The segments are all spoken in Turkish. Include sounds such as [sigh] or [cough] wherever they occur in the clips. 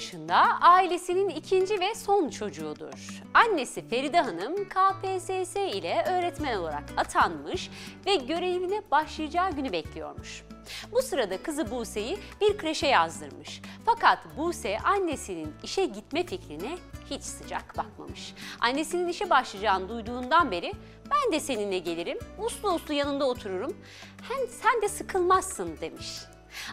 14 yaşında ailesinin ikinci ve son çocuğudur. Annesi Feride Hanım KPSS ile öğretmen olarak atanmış ve görevine başlayacağı günü bekliyormuş. Bu sırada kızı Buse'yi bir kreşe yazdırmış. Fakat Buse annesinin işe gitme fikrine hiç sıcak bakmamış. Annesinin işe başlayacağını duyduğundan beri ben de seninle gelirim, uslu uslu yanında otururum, hem sen de sıkılmazsın demiş.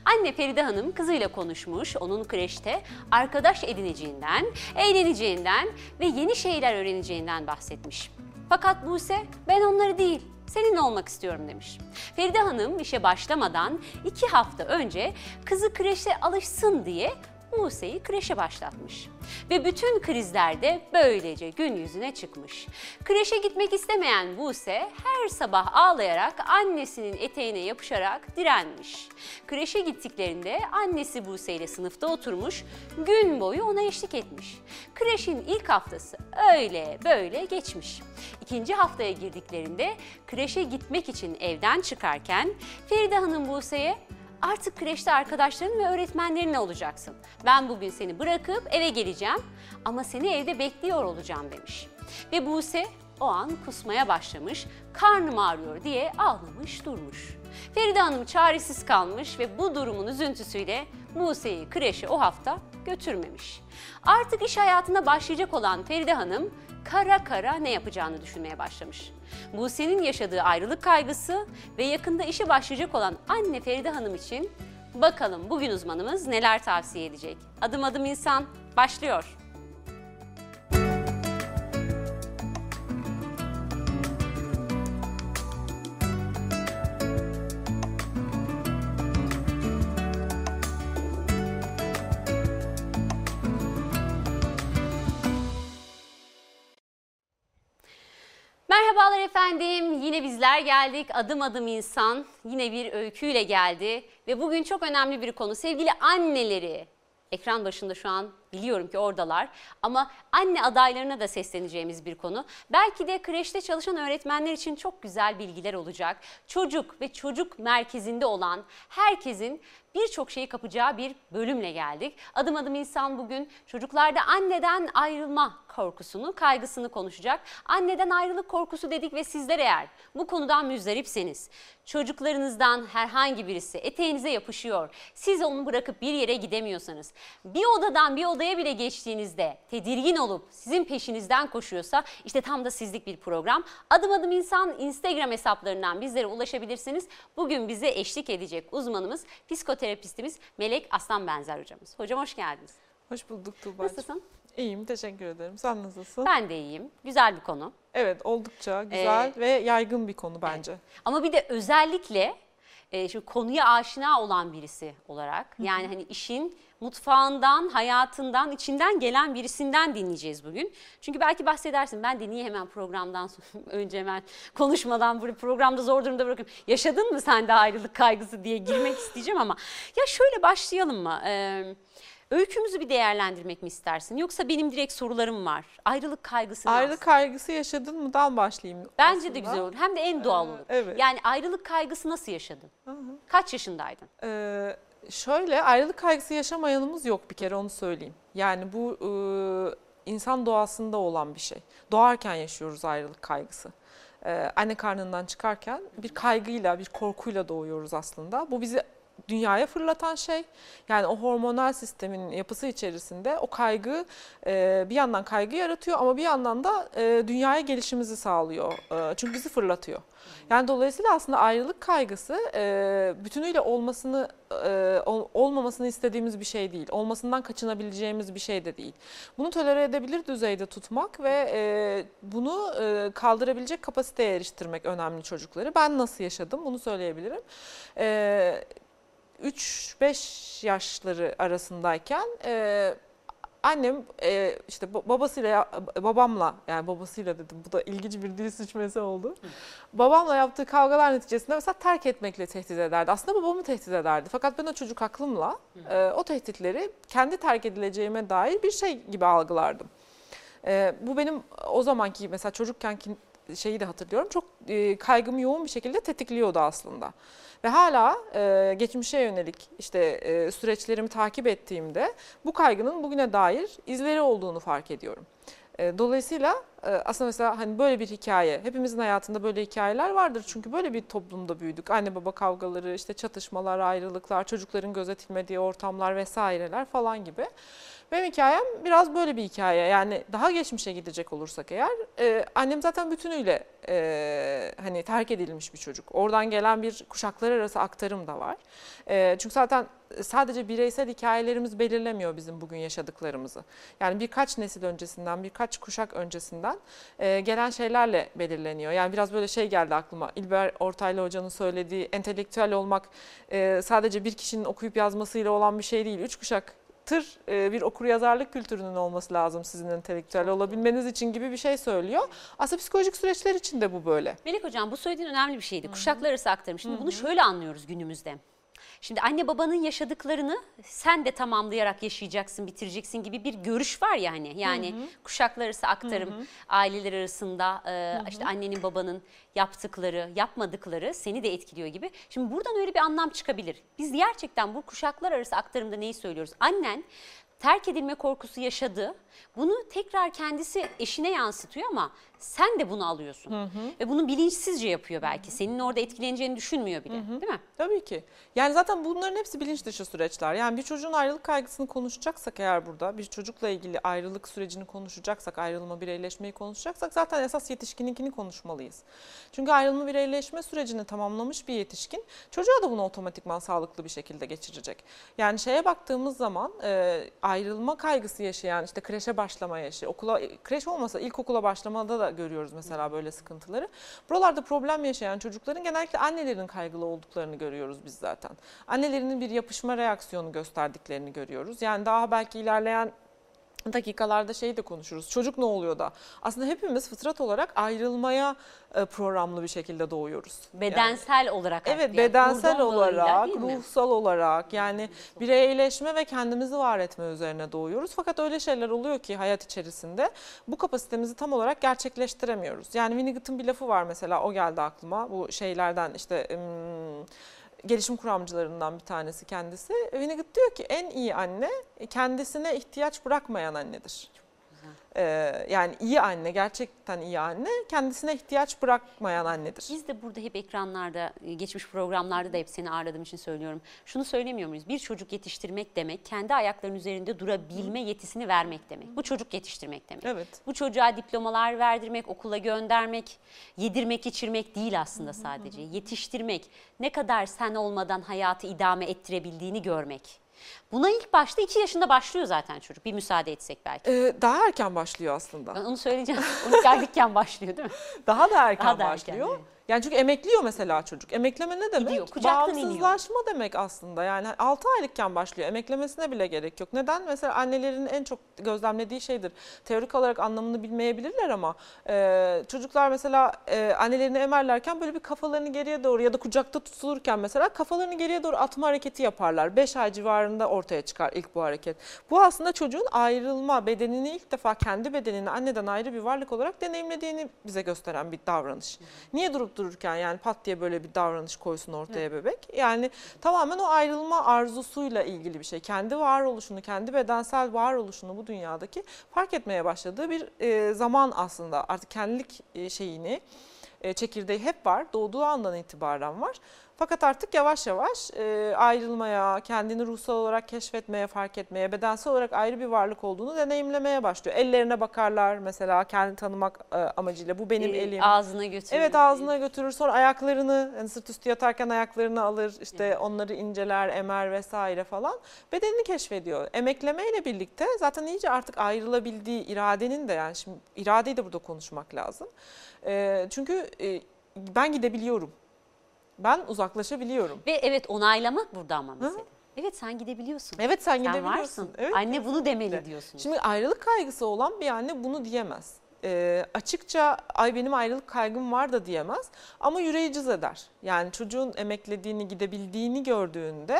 Anne Feride Hanım kızıyla konuşmuş, onun kreşte arkadaş edineceğinden, eğleneceğinden ve yeni şeyler öğreneceğinden bahsetmiş. Fakat Buse ben onları değil, seninle olmak istiyorum demiş. Feride Hanım işe başlamadan iki hafta önce kızı kreşe alışsın diye Buse'yi kreşe başlatmış. Ve bütün krizlerde böylece gün yüzüne çıkmış. Kreşe gitmek istemeyen Buse her sabah ağlayarak annesinin eteğine yapışarak direnmiş. Kreşe gittiklerinde annesi Buse ile sınıfta oturmuş, gün boyu ona eşlik etmiş. Kreşin ilk haftası öyle böyle geçmiş. İkinci haftaya girdiklerinde kreşe gitmek için evden çıkarken Feride Hanım Buse'ye Artık kreşte arkadaşların ve öğretmenlerinle olacaksın. Ben bugün seni bırakıp eve geleceğim ama seni evde bekliyor olacağım demiş. Ve Buse o an kusmaya başlamış, karnım ağrıyor diye ağlamış durmuş. Feride Hanım çaresiz kalmış ve bu durumun üzüntüsüyle Buse'yi kreşe o hafta götürmemiş. Artık iş hayatına başlayacak olan Feride Hanım kara kara ne yapacağını düşünmeye başlamış. Buse'nin yaşadığı ayrılık kaygısı ve yakında işe başlayacak olan anne Feride Hanım için bakalım bugün uzmanımız neler tavsiye edecek. Adım adım insan başlıyor. Efendim. Yine bizler geldik. Adım adım insan yine bir öyküyle geldi ve bugün çok önemli bir konu. Sevgili anneleri, ekran başında şu an biliyorum ki oradalar ama anne adaylarına da sesleneceğimiz bir konu. Belki de kreşte çalışan öğretmenler için çok güzel bilgiler olacak. Çocuk ve çocuk merkezinde olan herkesin birçok şeyi kapacağı bir bölümle geldik. Adım adım insan bugün çocuklarda anneden ayrılma korkusunu, kaygısını konuşacak. Anneden ayrılık korkusu dedik ve sizler eğer bu konudan müzdaripseniz, çocuklarınızdan herhangi birisi eteğinize yapışıyor, siz onu bırakıp bir yere gidemiyorsanız, bir odadan bir odaya bile geçtiğinizde tedirgin olup sizin peşinizden koşuyorsa işte tam da sizlik bir program. Adım adım insan Instagram hesaplarından bizlere ulaşabilirsiniz. Bugün bize eşlik edecek uzmanımız psikoterapistimiz Melek Aslan Benzer hocamız. Hocam hoş geldiniz. Hoş bulduk Tuğba'cığım. Nasılsın? İyiyim, teşekkür ederim. Sen nasılsın? Ben de iyiyim. Güzel bir konu. Evet, oldukça güzel Ee, ve yaygın bir konu bence. Ama bir de özellikle e, şu konuya aşina olan birisi olarak yani hani işin mutfağından, hayatından, içinden gelen birisinden dinleyeceğiz bugün. Çünkü belki bahsedersin ben de niye hemen programdan [laughs] önce hemen konuşmadan böyle programda zor durumda bırakıyorum. Yaşadın mı sen de ayrılık kaygısı diye girmek isteyeceğim ama ya şöyle başlayalım mı? Ee, öykümüzü bir değerlendirmek mi istersin? Yoksa benim direkt sorularım var. Ayrılık kaygısı nasıl? Ayrılık kaygısı yaşadın mıdan başlayayım Bence aslında. de güzel olur. Hem de en doğal Ee, olur. evet. Yani ayrılık kaygısı nasıl yaşadın? Kaç yaşındaydın? Ee, şöyle ayrılık kaygısı yaşamayanımız yok bir kere onu söyleyeyim. Yani bu e, insan doğasında olan bir şey. Doğarken yaşıyoruz ayrılık kaygısı. Ee, anne karnından çıkarken bir kaygıyla, bir korkuyla doğuyoruz aslında. Bu bizi dünyaya fırlatan şey. Yani o hormonal sistemin yapısı içerisinde o kaygı e, bir yandan kaygı yaratıyor ama bir yandan da e, dünyaya gelişimizi sağlıyor. E, çünkü bizi fırlatıyor. Yani dolayısıyla aslında ayrılık kaygısı e, bütünüyle olmasını e, ol- olmamasını istediğimiz bir şey değil. Olmasından kaçınabileceğimiz bir şey de değil. Bunu tolere edebilir düzeyde tutmak ve e, bunu e, kaldırabilecek kapasiteye eriştirmek önemli çocukları. Ben nasıl yaşadım bunu söyleyebilirim. E, 3-5 yaşları arasındayken e, annem e, işte ba- babasıyla babamla yani babasıyla dedim bu da ilginç bir dil sıçması oldu. Babamla yaptığı kavgalar neticesinde mesela terk etmekle tehdit ederdi. Aslında babamı tehdit ederdi. Fakat ben o çocuk aklımla e, o tehditleri kendi terk edileceğime dair bir şey gibi algılardım. E, bu benim o zamanki mesela çocukken ki şeyi de hatırlıyorum. Çok e, kaygımı yoğun bir şekilde tetikliyordu aslında. Ve hala e, geçmişe yönelik işte e, süreçlerimi takip ettiğimde bu kaygının bugüne dair izleri olduğunu fark ediyorum. E, dolayısıyla e, aslında mesela hani böyle bir hikaye, hepimizin hayatında böyle hikayeler vardır. Çünkü böyle bir toplumda büyüdük. Anne baba kavgaları, işte çatışmalar, ayrılıklar, çocukların gözetilmediği ortamlar vesaireler falan gibi. Benim hikayem biraz böyle bir hikaye. Yani daha geçmişe gidecek olursak eğer, e, annem zaten bütünüyle e, hani terk edilmiş bir çocuk. Oradan gelen bir kuşaklar arası aktarım da var. E, çünkü zaten sadece bireysel hikayelerimiz belirlemiyor bizim bugün yaşadıklarımızı. Yani birkaç nesil öncesinden, birkaç kuşak öncesinden e, gelen şeylerle belirleniyor. Yani biraz böyle şey geldi aklıma. İlber Ortaylı Hoca'nın söylediği entelektüel olmak e, sadece bir kişinin okuyup yazmasıyla olan bir şey değil. Üç kuşak tır e, bir okur yazarlık kültürünün olması lazım sizin entelektüel olabilmeniz için gibi bir şey söylüyor. Aslında psikolojik süreçler için de bu böyle. Melek Hocam bu söylediğin önemli bir şeydi. Kuşaklar arası aktarım. Şimdi bunu şöyle anlıyoruz günümüzde. Şimdi anne babanın yaşadıklarını sen de tamamlayarak yaşayacaksın, bitireceksin gibi bir görüş var ya hani. Yani hı hı. kuşaklar arası aktarım, hı hı. aileler arasında e, işte annenin babanın yaptıkları, yapmadıkları seni de etkiliyor gibi. Şimdi buradan öyle bir anlam çıkabilir. Biz gerçekten bu kuşaklar arası aktarımda neyi söylüyoruz? Annen terk edilme korkusu yaşadı. Bunu tekrar kendisi eşine yansıtıyor ama sen de bunu alıyorsun. Hı hı. Ve bunu bilinçsizce yapıyor belki. Senin orada etkileneceğini düşünmüyor bile hı hı. değil mi? Tabii ki. Yani zaten bunların hepsi bilinç dışı süreçler. Yani bir çocuğun ayrılık kaygısını konuşacaksak eğer burada bir çocukla ilgili ayrılık sürecini konuşacaksak, ayrılma bireyleşmeyi konuşacaksak zaten esas yetişkininkini konuşmalıyız. Çünkü ayrılma bireyleşme sürecini tamamlamış bir yetişkin çocuğa da bunu otomatikman sağlıklı bir şekilde geçirecek. Yani şeye baktığımız zaman e, ayrılma kaygısı yaşayan işte kreşe başlama yaşı, okula kreş olmasa ilkokula başlamada da görüyoruz mesela böyle sıkıntıları. Buralarda problem yaşayan çocukların genellikle annelerin kaygılı olduklarını görüyoruz biz zaten. Annelerinin bir yapışma reaksiyonu gösterdiklerini görüyoruz. Yani daha belki ilerleyen dakikalarda şey de konuşuruz. Çocuk ne oluyor da? Aslında hepimiz fıtrat olarak ayrılmaya e, programlı bir şekilde doğuyoruz. Bedensel yani. olarak. Evet, yani. bedensel olarak, ruhsal olarak yani bireyleşme ve kendimizi var etme üzerine doğuyoruz. Fakat öyle şeyler oluyor ki hayat içerisinde bu kapasitemizi tam olarak gerçekleştiremiyoruz. Yani Winnicott'ın bir lafı var mesela o geldi aklıma. Bu şeylerden işte gelişim kuramcılarından bir tanesi kendisi. Winnicott diyor ki en iyi anne kendisine ihtiyaç bırakmayan annedir. Ee, yani iyi anne, gerçekten iyi anne kendisine ihtiyaç bırakmayan annedir. Biz de burada hep ekranlarda, e, geçmiş programlarda da hep seni ağırladığım için söylüyorum. Şunu söylemiyor muyuz? Bir çocuk yetiştirmek demek, kendi ayaklarının üzerinde durabilme yetisini vermek demek. Bu çocuk yetiştirmek demek. Evet. Bu çocuğa diplomalar verdirmek, okula göndermek, yedirmek, içirmek değil aslında sadece. Yetiştirmek, ne kadar sen olmadan hayatı idame ettirebildiğini görmek. Buna ilk başta 2 yaşında başlıyor zaten çocuk. Bir müsaade etsek belki. Ee, daha erken başlıyor aslında. Ben onu söyleyeceğim. Onu geldikken başlıyor değil mi? Daha da erken Daha da başlıyor. Erken, evet. Yani çünkü emekliyor mesela çocuk. Emekleme ne demek? Gidiyor, Bağımsızlaşma iniyor. demek aslında. Yani 6 aylıkken başlıyor. Emeklemesine bile gerek yok. Neden? Mesela annelerin en çok gözlemlediği şeydir. Teorik olarak anlamını bilmeyebilirler ama e, çocuklar mesela e, annelerini emerlerken böyle bir kafalarını geriye doğru ya da kucakta tutulurken mesela kafalarını geriye doğru atma hareketi yaparlar. 5 ay civarında ortaya çıkar ilk bu hareket. Bu aslında çocuğun ayrılma, bedenini ilk defa kendi bedenini anneden ayrı bir varlık olarak deneyimlediğini bize gösteren bir davranış. Niye durup dururken yani pat diye böyle bir davranış koysun ortaya evet. bebek. Yani tamamen o ayrılma arzusuyla ilgili bir şey. Kendi varoluşunu, kendi bedensel varoluşunu bu dünyadaki fark etmeye başladığı bir e, zaman aslında. Artık kendilik e, şeyini, e, çekirdeği hep var. Doğduğu andan itibaren var. Fakat artık yavaş yavaş e, ayrılmaya, kendini ruhsal olarak keşfetmeye, fark etmeye, bedensel olarak ayrı bir varlık olduğunu deneyimlemeye başlıyor. Ellerine bakarlar mesela kendi tanımak e, amacıyla bu benim e, elim. Ağzına götürür. Evet ağzına götürür. Sonra ayaklarını yani sırt üstü yatarken ayaklarını alır. işte evet. onları inceler, emer vesaire falan. Bedenini keşfediyor. Emeklemeyle birlikte zaten iyice artık ayrılabildiği iradenin de yani şimdi iradeyi de burada konuşmak lazım. E, çünkü e, ben gidebiliyorum ben uzaklaşabiliyorum. Ve evet onaylamak burada ama mesela. Hı? Evet sen gidebiliyorsun. Evet sen, sen gidebiliyorsun. Varsın. Evet, anne bunu demeli diyorsun. Şimdi ayrılık kaygısı olan bir anne bunu diyemez. E, açıkça ay benim ayrılık kaygım var da diyemez ama yüreği cız eder. Yani çocuğun emeklediğini gidebildiğini gördüğünde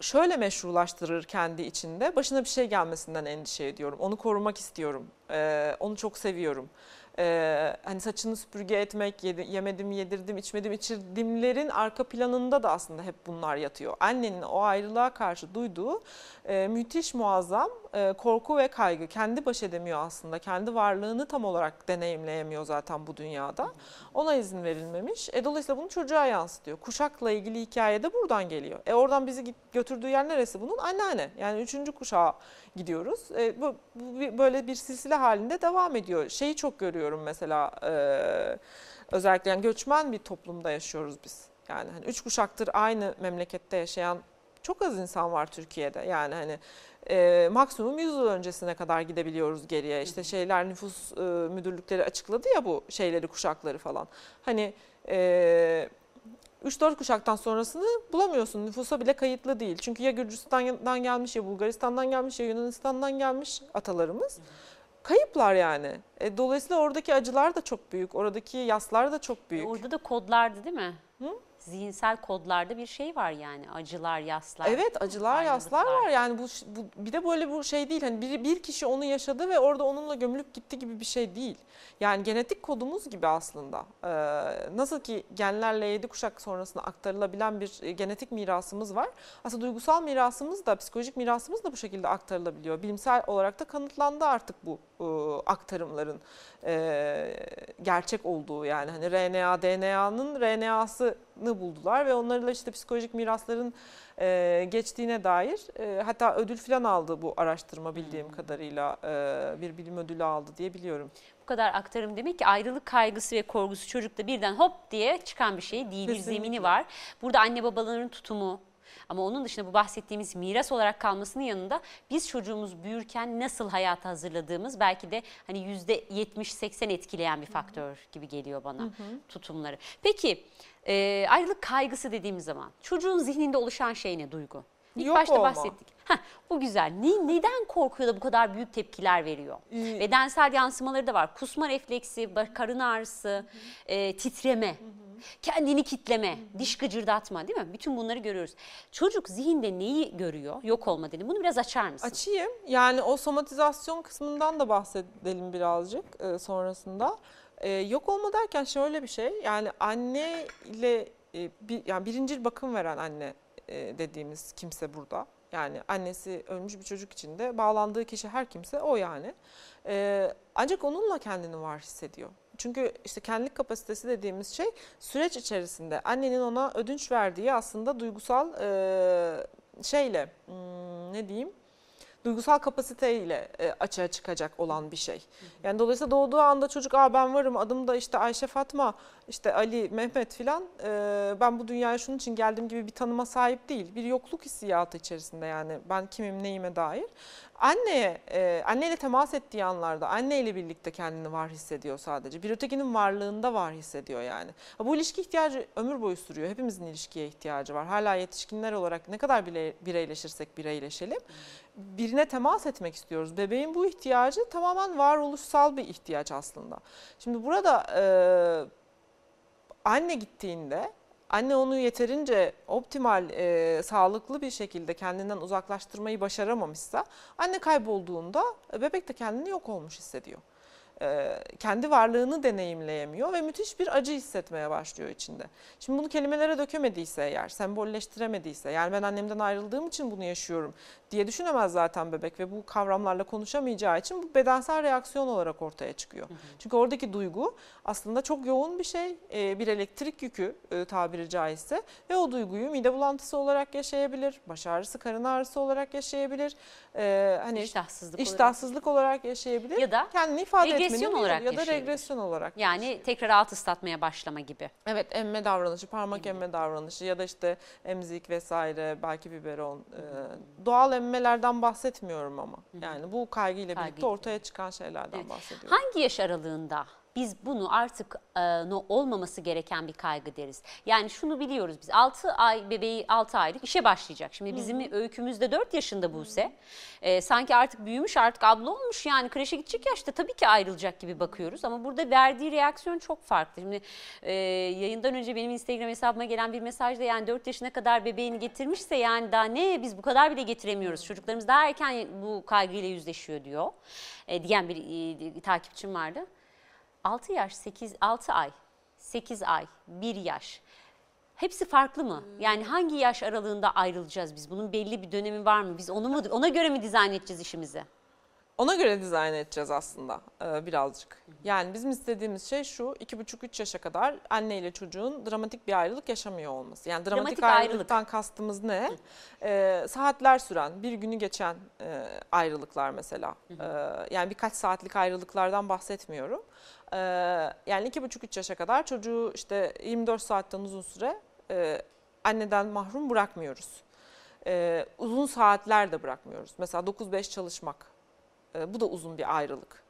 şöyle meşrulaştırır kendi içinde başına bir şey gelmesinden endişe ediyorum. Onu korumak istiyorum. E, onu çok seviyorum e, hani saçını süpürge etmek, yedi, yemedim, yedirdim, içmedim, içirdimlerin arka planında da aslında hep bunlar yatıyor. Annenin o ayrılığa karşı duyduğu e, müthiş muazzam e, korku ve kaygı. Kendi baş edemiyor aslında. Kendi varlığını tam olarak deneyimleyemiyor zaten bu dünyada. Ona izin verilmemiş. E, dolayısıyla bunu çocuğa yansıtıyor. Kuşakla ilgili hikaye de buradan geliyor. E, oradan bizi götürdüğü yer neresi bunun? Anneanne. Yani üçüncü kuşağa gidiyoruz. E, bu, bu böyle bir silsile halinde devam ediyor. Şeyi çok görüyorum mesela e, özellikle yani göçmen bir toplumda yaşıyoruz biz. Yani hani üç kuşaktır aynı memlekette yaşayan çok az insan var Türkiye'de. Yani hani e, maksimum 100 yıl öncesine kadar gidebiliyoruz geriye. İşte şeyler nüfus e, müdürlükleri açıkladı ya bu şeyleri kuşakları falan. Hani e, 3-4 kuşaktan sonrasını bulamıyorsun. Nüfusa bile kayıtlı değil. Çünkü ya Gürcistan'dan gelmiş ya Bulgaristan'dan gelmiş ya Yunanistan'dan gelmiş atalarımız. Kayıplar yani. E, dolayısıyla oradaki acılar da çok büyük. Oradaki yaslar da çok büyük. Orada da kodlardı değil mi? Hı? Zihinsel kodlarda bir şey var yani acılar, yaslar. Evet acılar, yaslar var yani bu, bu bir de böyle bu şey değil hani bir, bir kişi onu yaşadı ve orada onunla gömülüp gitti gibi bir şey değil. Yani genetik kodumuz gibi aslında. Ee, nasıl ki genlerle yedi kuşak sonrasında aktarılabilen bir e, genetik mirasımız var. Aslında duygusal mirasımız da psikolojik mirasımız da bu şekilde aktarılabiliyor. Bilimsel olarak da kanıtlandı artık bu e, aktarımların e, gerçek olduğu yani hani RNA, DNA'nın RNA'sını buldular ve onlarla işte psikolojik mirasların e, geçtiğine dair e, hatta ödül falan aldı bu araştırma bildiğim hmm. kadarıyla e, bir bilim ödülü aldı diye biliyorum. Bu kadar aktarım demek ki ayrılık kaygısı ve korkusu çocukta birden hop diye çıkan bir şey değil Kesinlikle. bir zemini var. Burada anne babaların tutumu, ama onun dışında bu bahsettiğimiz miras olarak kalmasının yanında biz çocuğumuz büyürken nasıl hayata hazırladığımız belki de hani yüzde 70-80 etkileyen bir faktör gibi geliyor bana hı hı. tutumları. Peki e, ayrılık kaygısı dediğimiz zaman çocuğun zihninde oluşan şey ne duygu? İlk Yok başta olma. bahsettik. Heh, bu güzel. Ne, neden korkuyor da bu kadar büyük tepkiler veriyor? Ee, Bedensel yansımaları da var. Kusma refleksi, karın ağrısı, e, titreme. Hı hı kendini kitleme, diş gıcırdatma değil mi? Bütün bunları görüyoruz. Çocuk zihinde neyi görüyor? Yok olma dedim. Bunu biraz açar mısın? Açayım. Yani o somatizasyon kısmından da bahsedelim birazcık e, sonrasında. E, yok olma derken şöyle bir şey. Yani anne ile e, bir, yani birinci bakım veren anne e, dediğimiz kimse burada. Yani annesi ölmüş bir çocuk için de bağlandığı kişi her kimse o yani. Ee, ancak onunla kendini var hissediyor. Çünkü işte kendilik kapasitesi dediğimiz şey süreç içerisinde annenin ona ödünç verdiği aslında duygusal e, şeyle hmm, ne diyeyim duygusal kapasiteyle e, açığa çıkacak olan bir şey. Yani dolayısıyla doğduğu anda çocuk Aa, ben varım adım da işte Ayşe Fatma işte Ali Mehmet filan e, ben bu dünyaya şunun için geldim gibi bir tanıma sahip değil. Bir yokluk hissiyatı içerisinde yani ben kimim neyime dair. Anneye, e, anneyle temas ettiği anlarda anneyle birlikte kendini var hissediyor sadece. Bir ötekinin varlığında var hissediyor yani. Bu ilişki ihtiyacı ömür boyu sürüyor. Hepimizin ilişkiye ihtiyacı var. Hala yetişkinler olarak ne kadar bireyleşirsek bireyleşelim. Birine temas etmek istiyoruz. Bebeğin bu ihtiyacı tamamen varoluşsal bir ihtiyaç aslında. Şimdi burada e, anne gittiğinde anne onu yeterince optimal, e, sağlıklı bir şekilde kendinden uzaklaştırmayı başaramamışsa anne kaybolduğunda bebek de kendini yok olmuş hissediyor. E, kendi varlığını deneyimleyemiyor ve müthiş bir acı hissetmeye başlıyor içinde. Şimdi bunu kelimelere dökemediyse eğer, sembolleştiremediyse, yani ben annemden ayrıldığım için bunu yaşıyorum diye düşünemez zaten bebek ve bu kavramlarla konuşamayacağı için bu bedensel reaksiyon olarak ortaya çıkıyor. Hı hı. Çünkü oradaki duygu aslında çok yoğun bir şey, e, bir elektrik yükü e, tabiri caizse ve o duyguyu mide bulantısı olarak yaşayabilir, baş ağrısı, karın ağrısı olarak yaşayabilir, hani iştahsızlık, iştahsızlık olarak. olarak yaşayabilir ya da kendini ifade regresyon olarak ya da regresyon olarak. Yani tekrar alt ıslatmaya başlama gibi. Evet, emme davranışı, parmak emme davranışı ya da işte emzik vesaire, belki biberon, e, doğal emme emmmelerden bahsetmiyorum ama. Yani bu kaygıyla Kaygı birlikte ortaya çıkan şeylerden bahsediyorum. Hangi yaş aralığında biz bunu artık e, no, olmaması gereken bir kaygı deriz. Yani şunu biliyoruz biz 6 ay bebeği 6 aylık işe başlayacak. Şimdi bizim Hı-hı. öykümüzde 4 yaşında Buse. E, sanki artık büyümüş artık abla olmuş yani kreşe gidecek yaşta tabii ki ayrılacak gibi bakıyoruz. Ama burada verdiği reaksiyon çok farklı. Şimdi e, yayından önce benim Instagram hesabıma gelen bir mesajda yani 4 yaşına kadar bebeğini getirmişse yani daha ne biz bu kadar bile getiremiyoruz. Çocuklarımız daha erken bu kaygıyla yüzleşiyor diyor. E, diyen bir e, takipçim vardı. 6 yaş, 8, 6 ay, 8 ay, 1 yaş. Hepsi farklı mı? Yani hangi yaş aralığında ayrılacağız biz? Bunun belli bir dönemi var mı? Biz onu mu ona göre mi dizayn edeceğiz işimizi? Ona göre dizayn edeceğiz aslında e, birazcık. Yani bizim istediğimiz şey şu 2,5-3 yaşa kadar anne ile çocuğun dramatik bir ayrılık yaşamıyor olması. Yani dramatik, Dramatik ayrılıktan kastımız ne? E, saatler süren, bir günü geçen e, ayrılıklar mesela. E, yani birkaç saatlik ayrılıklardan bahsetmiyorum. E, yani 2,5-3 yaşa kadar çocuğu işte 24 saatten uzun süre e, anneden mahrum bırakmıyoruz. E, uzun saatler de bırakmıyoruz. Mesela 9-5 çalışmak e, bu da uzun bir ayrılık.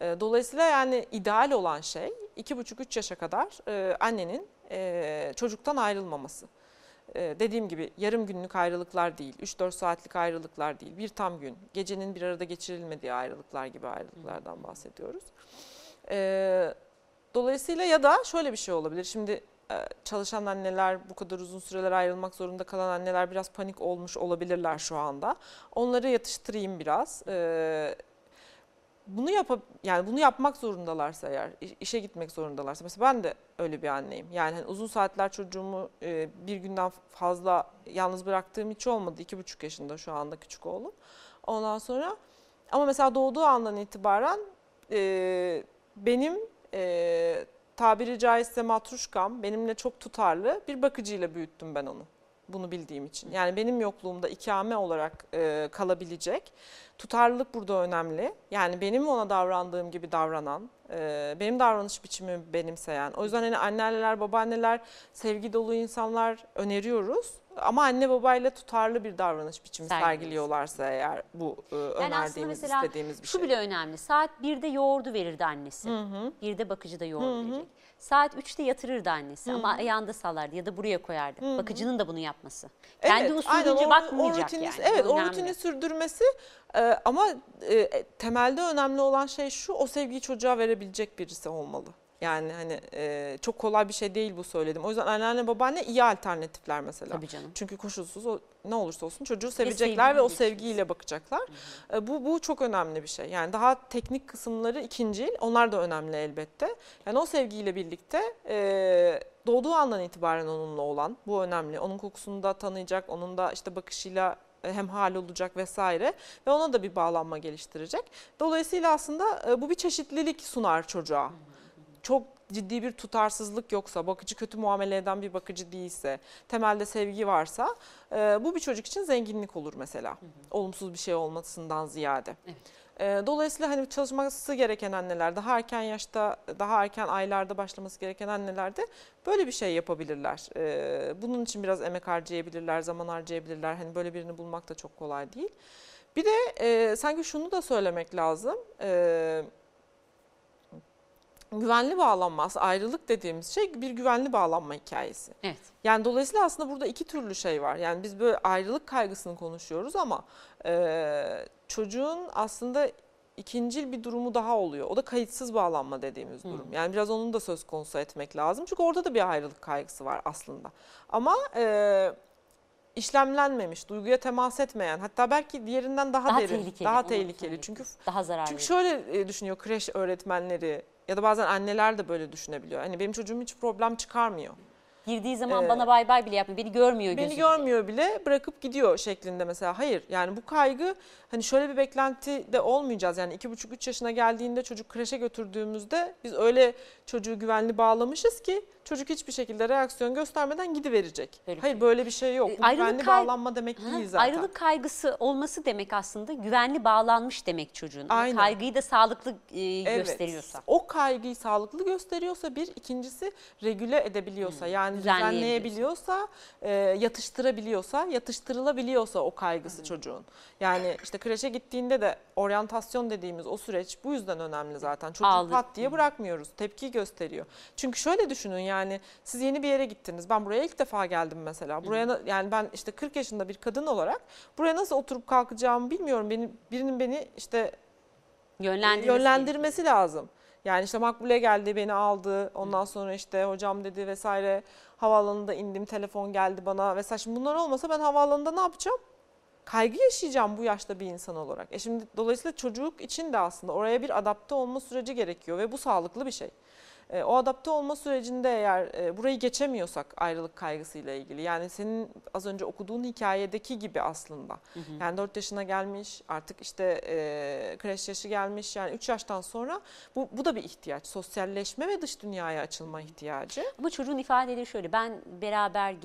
E, dolayısıyla yani ideal olan şey 2,5-3 yaşa kadar e, annenin çocuktan ayrılmaması. Dediğim gibi yarım günlük ayrılıklar değil, 3-4 saatlik ayrılıklar değil, bir tam gün, gecenin bir arada geçirilmediği ayrılıklar gibi ayrılıklardan bahsediyoruz. Dolayısıyla ya da şöyle bir şey olabilir. Şimdi çalışan anneler bu kadar uzun süreler ayrılmak zorunda kalan anneler biraz panik olmuş olabilirler şu anda. Onları yatıştırayım biraz. Bunu yap yani bunu yapmak zorundalarsa eğer işe gitmek zorundalarsa mesela ben de öyle bir anneyim. Yani hani uzun saatler çocuğumu bir günden fazla yalnız bıraktığım hiç olmadı. iki buçuk yaşında şu anda küçük oğlum. Ondan sonra ama mesela doğduğu andan itibaren benim tabiri caizse matruşkam benimle çok tutarlı bir bakıcıyla büyüttüm ben onu. Bunu bildiğim için. Yani benim yokluğumda ikame olarak e, kalabilecek. Tutarlılık burada önemli. Yani benim ona davrandığım gibi davranan, e, benim davranış biçimimi benimseyen. O yüzden hani anneanneler, babaanneler, sevgi dolu insanlar öneriyoruz. Ama anne babayla tutarlı bir davranış biçimi sergiliyorlarsa eğer bu e, önerdiğimiz, mesela istediğimiz bir şu şey. Şu bile önemli. Saat 1'de yoğurdu verirdi annesi. Hı hı. 1'de bakıcı da yoğurt verecek. Saat 3'te yatırırdı annesi Hı-hı. ama ayağında sallardı ya da buraya koyardı. Hı-hı. Bakıcının da bunu yapması. Evet, Kendi usulünce bakmayacak o rutini, yani. Evet o rutini sürdürmesi e, ama e, temelde önemli olan şey şu o sevgiyi çocuğa verebilecek birisi olmalı. Yani hani e, çok kolay bir şey değil bu söyledim. O yüzden anneanne babaanne iyi alternatifler mesela. Tabii canım. Çünkü koşulsuz o, ne olursa olsun çocuğu sevecekler ve, o sevgiyle bakacaklar. Hı hı. bu bu çok önemli bir şey. Yani daha teknik kısımları ikinci, onlar da önemli elbette. Yani o sevgiyle birlikte e, doğduğu andan itibaren onunla olan bu önemli. Onun kokusunu da tanıyacak, onun da işte bakışıyla hem hal olacak vesaire ve ona da bir bağlanma geliştirecek. Dolayısıyla aslında e, bu bir çeşitlilik sunar çocuğa. Hı çok ciddi bir tutarsızlık yoksa, bakıcı kötü muamele eden bir bakıcı değilse, temelde sevgi varsa e, bu bir çocuk için zenginlik olur mesela. Hı hı. Olumsuz bir şey olmasından ziyade. Evet. E, dolayısıyla hani çalışması gereken anneler, daha erken yaşta, daha erken aylarda başlaması gereken anneler de böyle bir şey yapabilirler. E, bunun için biraz emek harcayabilirler, zaman harcayabilirler. Hani böyle birini bulmak da çok kolay değil. Bir de e, sanki şunu da söylemek lazım. Evet güvenli bağlanma ayrılık dediğimiz şey bir güvenli bağlanma hikayesi. Evet. Yani dolayısıyla aslında burada iki türlü şey var. Yani biz böyle ayrılık kaygısını konuşuyoruz ama e, çocuğun aslında ikincil bir durumu daha oluyor. O da kayıtsız bağlanma dediğimiz hmm. durum. Yani biraz onun da söz konusu etmek lazım. Çünkü orada da bir ayrılık kaygısı var aslında. Ama e, işlemlenmemiş, duyguya temas etmeyen, hatta belki diğerinden daha, daha derin, tehlikeli, daha tehlikeli. Çünkü daha zararlı. Çünkü şöyle düşünüyor kreş öğretmenleri ya da bazen anneler de böyle düşünebiliyor. Hani benim çocuğum hiç problem çıkarmıyor. Girdiği zaman ee, bana bay bay bile yapmıyor. Beni görmüyor Beni görmüyor bile bırakıp gidiyor şeklinde mesela. Hayır yani bu kaygı hani şöyle bir beklenti de olmayacağız. Yani iki buçuk üç yaşına geldiğinde çocuk kreşe götürdüğümüzde biz öyle çocuğu güvenli bağlamışız ki çocuk hiçbir şekilde reaksiyon göstermeden gidiverecek. Böyle Hayır böyle bir şey yok. Bu ayrılık güvenli bağlanma demek ha, değil zaten. Ayrılık kaygısı olması demek aslında güvenli bağlanmış demek çocuğun. Aynen. Kaygıyı da sağlıklı e, evet. gösteriyorsa. O kaygıyı sağlıklı gösteriyorsa bir, ikincisi regüle edebiliyorsa. Hmm. Yani düzenleyebiliyorsa, e, yatıştırabiliyorsa, yatıştırılabiliyorsa o kaygısı hmm. çocuğun. Yani işte kreşe gittiğinde de oryantasyon dediğimiz o süreç bu yüzden önemli zaten. Aldı. pat diye bırakmıyoruz. Tepki gösteriyor. Çünkü şöyle düşünün yani yani siz yeni bir yere gittiniz. Ben buraya ilk defa geldim mesela. Buraya yani ben işte 40 yaşında bir kadın olarak buraya nasıl oturup kalkacağımı bilmiyorum. Beni, birinin beni işte yönlendirmesi, yönlendirmesi lazım. Yani işte Makbule geldi beni aldı. Ondan sonra işte hocam dedi vesaire. Havaalanında indim telefon geldi bana vesaire. Şimdi bunlar olmasa ben havaalanında ne yapacağım? Kaygı yaşayacağım bu yaşta bir insan olarak. E şimdi dolayısıyla çocuk için de aslında oraya bir adapte olma süreci gerekiyor ve bu sağlıklı bir şey. E, o adapte olma sürecinde eğer e, burayı geçemiyorsak ayrılık kaygısıyla ilgili yani senin az önce okuduğun hikayedeki gibi aslında. Hı hı. Yani 4 yaşına gelmiş artık işte e, kreş yaşı gelmiş yani 3 yaştan sonra bu, bu da bir ihtiyaç. Sosyalleşme ve dış dünyaya açılma ihtiyacı. Ama çocuğun ifadeleri şöyle ben beraber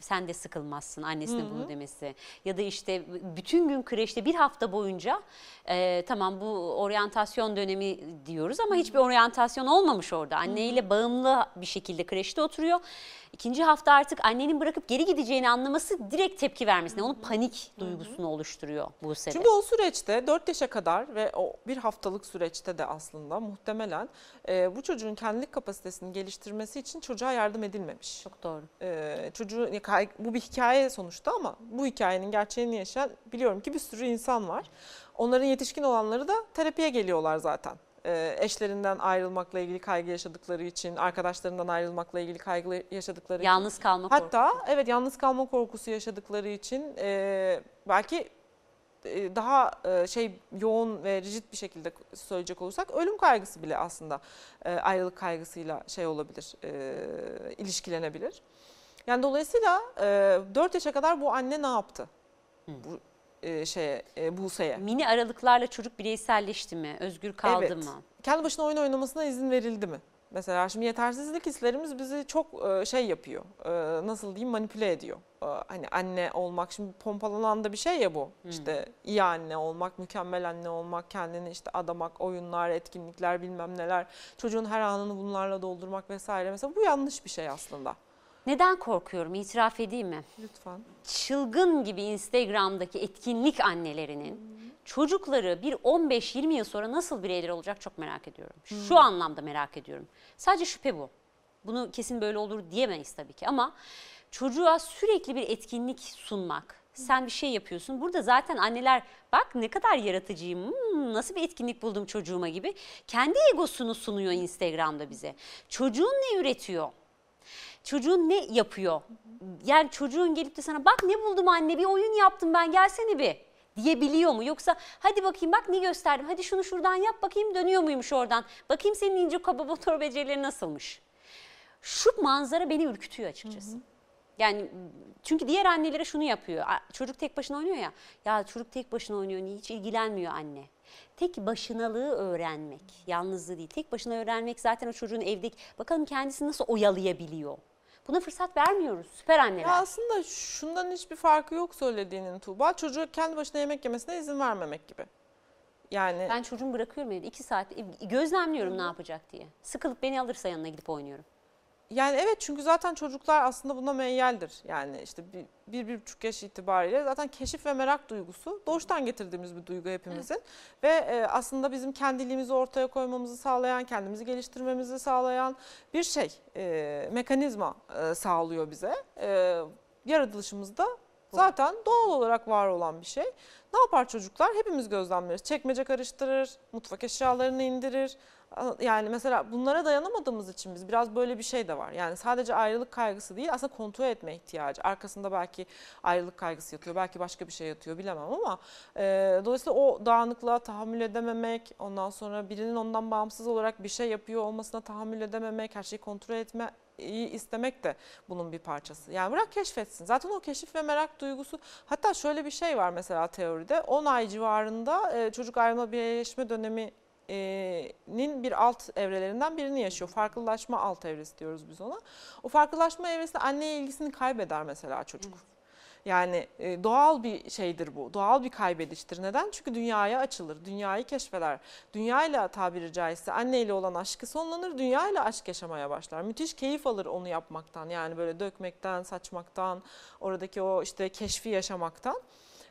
sen de sıkılmazsın annesine Hı hı. bunu demesi ya da işte bütün gün kreşte bir hafta boyunca e, tamam bu oryantasyon dönemi diyoruz ama hiçbir oryantasyon olmamış orada. Anneyle bağımlı bir şekilde kreşte oturuyor. İkinci hafta artık annenin bırakıp geri gideceğini anlaması direkt tepki vermesine onun panik duygusunu oluşturuyor bu sene. Çünkü o süreçte 4 yaşa kadar ve o bir haftalık süreçte de aslında muhtemelen e, bu çocuğun kendilik kapasitesini geliştirmesi için çocuğa yardım edilmemiş. çok doğru. e, çocuğu bu bir hikaye sonuçta ama bu hikayenin gerçeğini yaşayan biliyorum ki bir sürü insan var. Onların yetişkin olanları da terapiye geliyorlar zaten. E, eşlerinden ayrılmakla ilgili kaygı yaşadıkları için, arkadaşlarından ayrılmakla ilgili kaygı yaşadıkları için. Yalnız kalma korkusu. Hatta evet yalnız kalma korkusu yaşadıkları için e, belki e, daha e, şey yoğun ve rigid bir şekilde söyleyecek olursak ölüm kaygısı bile aslında e, ayrılık kaygısıyla şey olabilir, e, ilişkilenebilir. Yani dolayısıyla e, 4 yaşa kadar bu anne ne yaptı? Bu e, şeye, e, Buse'ye. Mini aralıklarla çocuk bireyselleşti mi? Özgür kaldı Evet. mı? Kendi başına oyun oynamasına izin verildi mi? Mesela şimdi yetersizlik hislerimiz bizi çok e, şey yapıyor. e, Nasıl diyeyim manipüle ediyor. E, Hani anne olmak şimdi pompalanan da bir şey ya bu. İşte iyi anne olmak, mükemmel anne olmak, kendini işte adamak, oyunlar, etkinlikler bilmem neler. Çocuğun her anını bunlarla doldurmak vesaire. Mesela bu yanlış bir şey aslında. Neden korkuyorum? İtiraf edeyim mi? Lütfen. çılgın gibi Instagram'daki etkinlik annelerinin çocukları bir 15-20 yıl sonra nasıl bireyler olacak çok merak ediyorum. Şu anlamda merak ediyorum. Sadece şüphe bu. Bunu kesin böyle olur diyemeyiz tabii ki ama çocuğa sürekli bir etkinlik sunmak. Sen bir şey yapıyorsun. Burada zaten anneler bak ne kadar yaratıcıyım, hmm, nasıl bir etkinlik buldum çocuğuma gibi. Kendi egosunu sunuyor Instagram'da bize. Çocuğun ne üretiyor? Çocuğun ne yapıyor? Yani çocuğun gelip de sana bak ne buldum anne bir oyun yaptım ben gelsene bir diyebiliyor mu? Yoksa hadi bakayım bak ne gösterdim hadi şunu şuradan yap bakayım dönüyor muymuş oradan. Bakayım senin ince kaba motor becerileri nasılmış. Şu manzara beni ürkütüyor açıkçası. Yani çünkü diğer annelere şunu yapıyor. Çocuk tek başına oynuyor ya. Ya çocuk tek başına oynuyor. Niye hiç ilgilenmiyor anne? Tek başınalığı öğrenmek, yalnızlığı değil. Tek başına öğrenmek zaten o çocuğun evdeki bakalım kendisini nasıl oyalayabiliyor. Buna fırsat vermiyoruz. Süper anneler. Ya aslında şundan hiçbir farkı yok söylediğinin Tuğba. Çocuğu kendi başına yemek yemesine izin vermemek gibi. Yani Ben çocuğumu bırakıyorum evde iki saat gözlemliyorum ne yapacak diye. Sıkılıp beni alırsa yanına gidip oynuyorum. Yani evet çünkü zaten çocuklar aslında buna meyyaldir. Yani işte bir, bir, bir buçuk yaş itibariyle zaten keşif ve merak duygusu doğuştan getirdiğimiz bir duygu hepimizin. Ve e, aslında bizim kendiliğimizi ortaya koymamızı sağlayan, kendimizi geliştirmemizi sağlayan bir şey, e, mekanizma e, sağlıyor bize. E, yaratılışımızda zaten doğal olarak var olan bir şey. Ne yapar çocuklar? Hepimiz gözlemleriz. Çekmece karıştırır, mutfak eşyalarını indirir. Yani mesela bunlara dayanamadığımız için biz biraz böyle bir şey de var. Yani sadece ayrılık kaygısı değil aslında kontrol etme ihtiyacı. Arkasında belki ayrılık kaygısı yatıyor, belki başka bir şey yatıyor bilemem ama e, dolayısıyla o dağınıklığa tahammül edememek, ondan sonra birinin ondan bağımsız olarak bir şey yapıyor olmasına tahammül edememek, her şeyi kontrol etme iyi istemek de bunun bir parçası. Yani bırak keşfetsin. Zaten o keşif ve merak duygusu hatta şöyle bir şey var mesela teoride 10 ay civarında e, çocuk ayrılma birleşme dönemi nin bir alt evrelerinden birini yaşıyor. Farklılaşma alt evresi diyoruz biz ona. O farklılaşma evresinde anneye ilgisini kaybeder mesela çocuk. Yani doğal bir şeydir bu. Doğal bir kaybediştir. Neden? Çünkü dünyaya açılır. Dünyayı keşfeder. Dünyayla tabiri caizse anneyle olan aşkı sonlanır. Dünyayla aşk yaşamaya başlar. Müthiş keyif alır onu yapmaktan. Yani böyle dökmekten, saçmaktan, oradaki o işte keşfi yaşamaktan.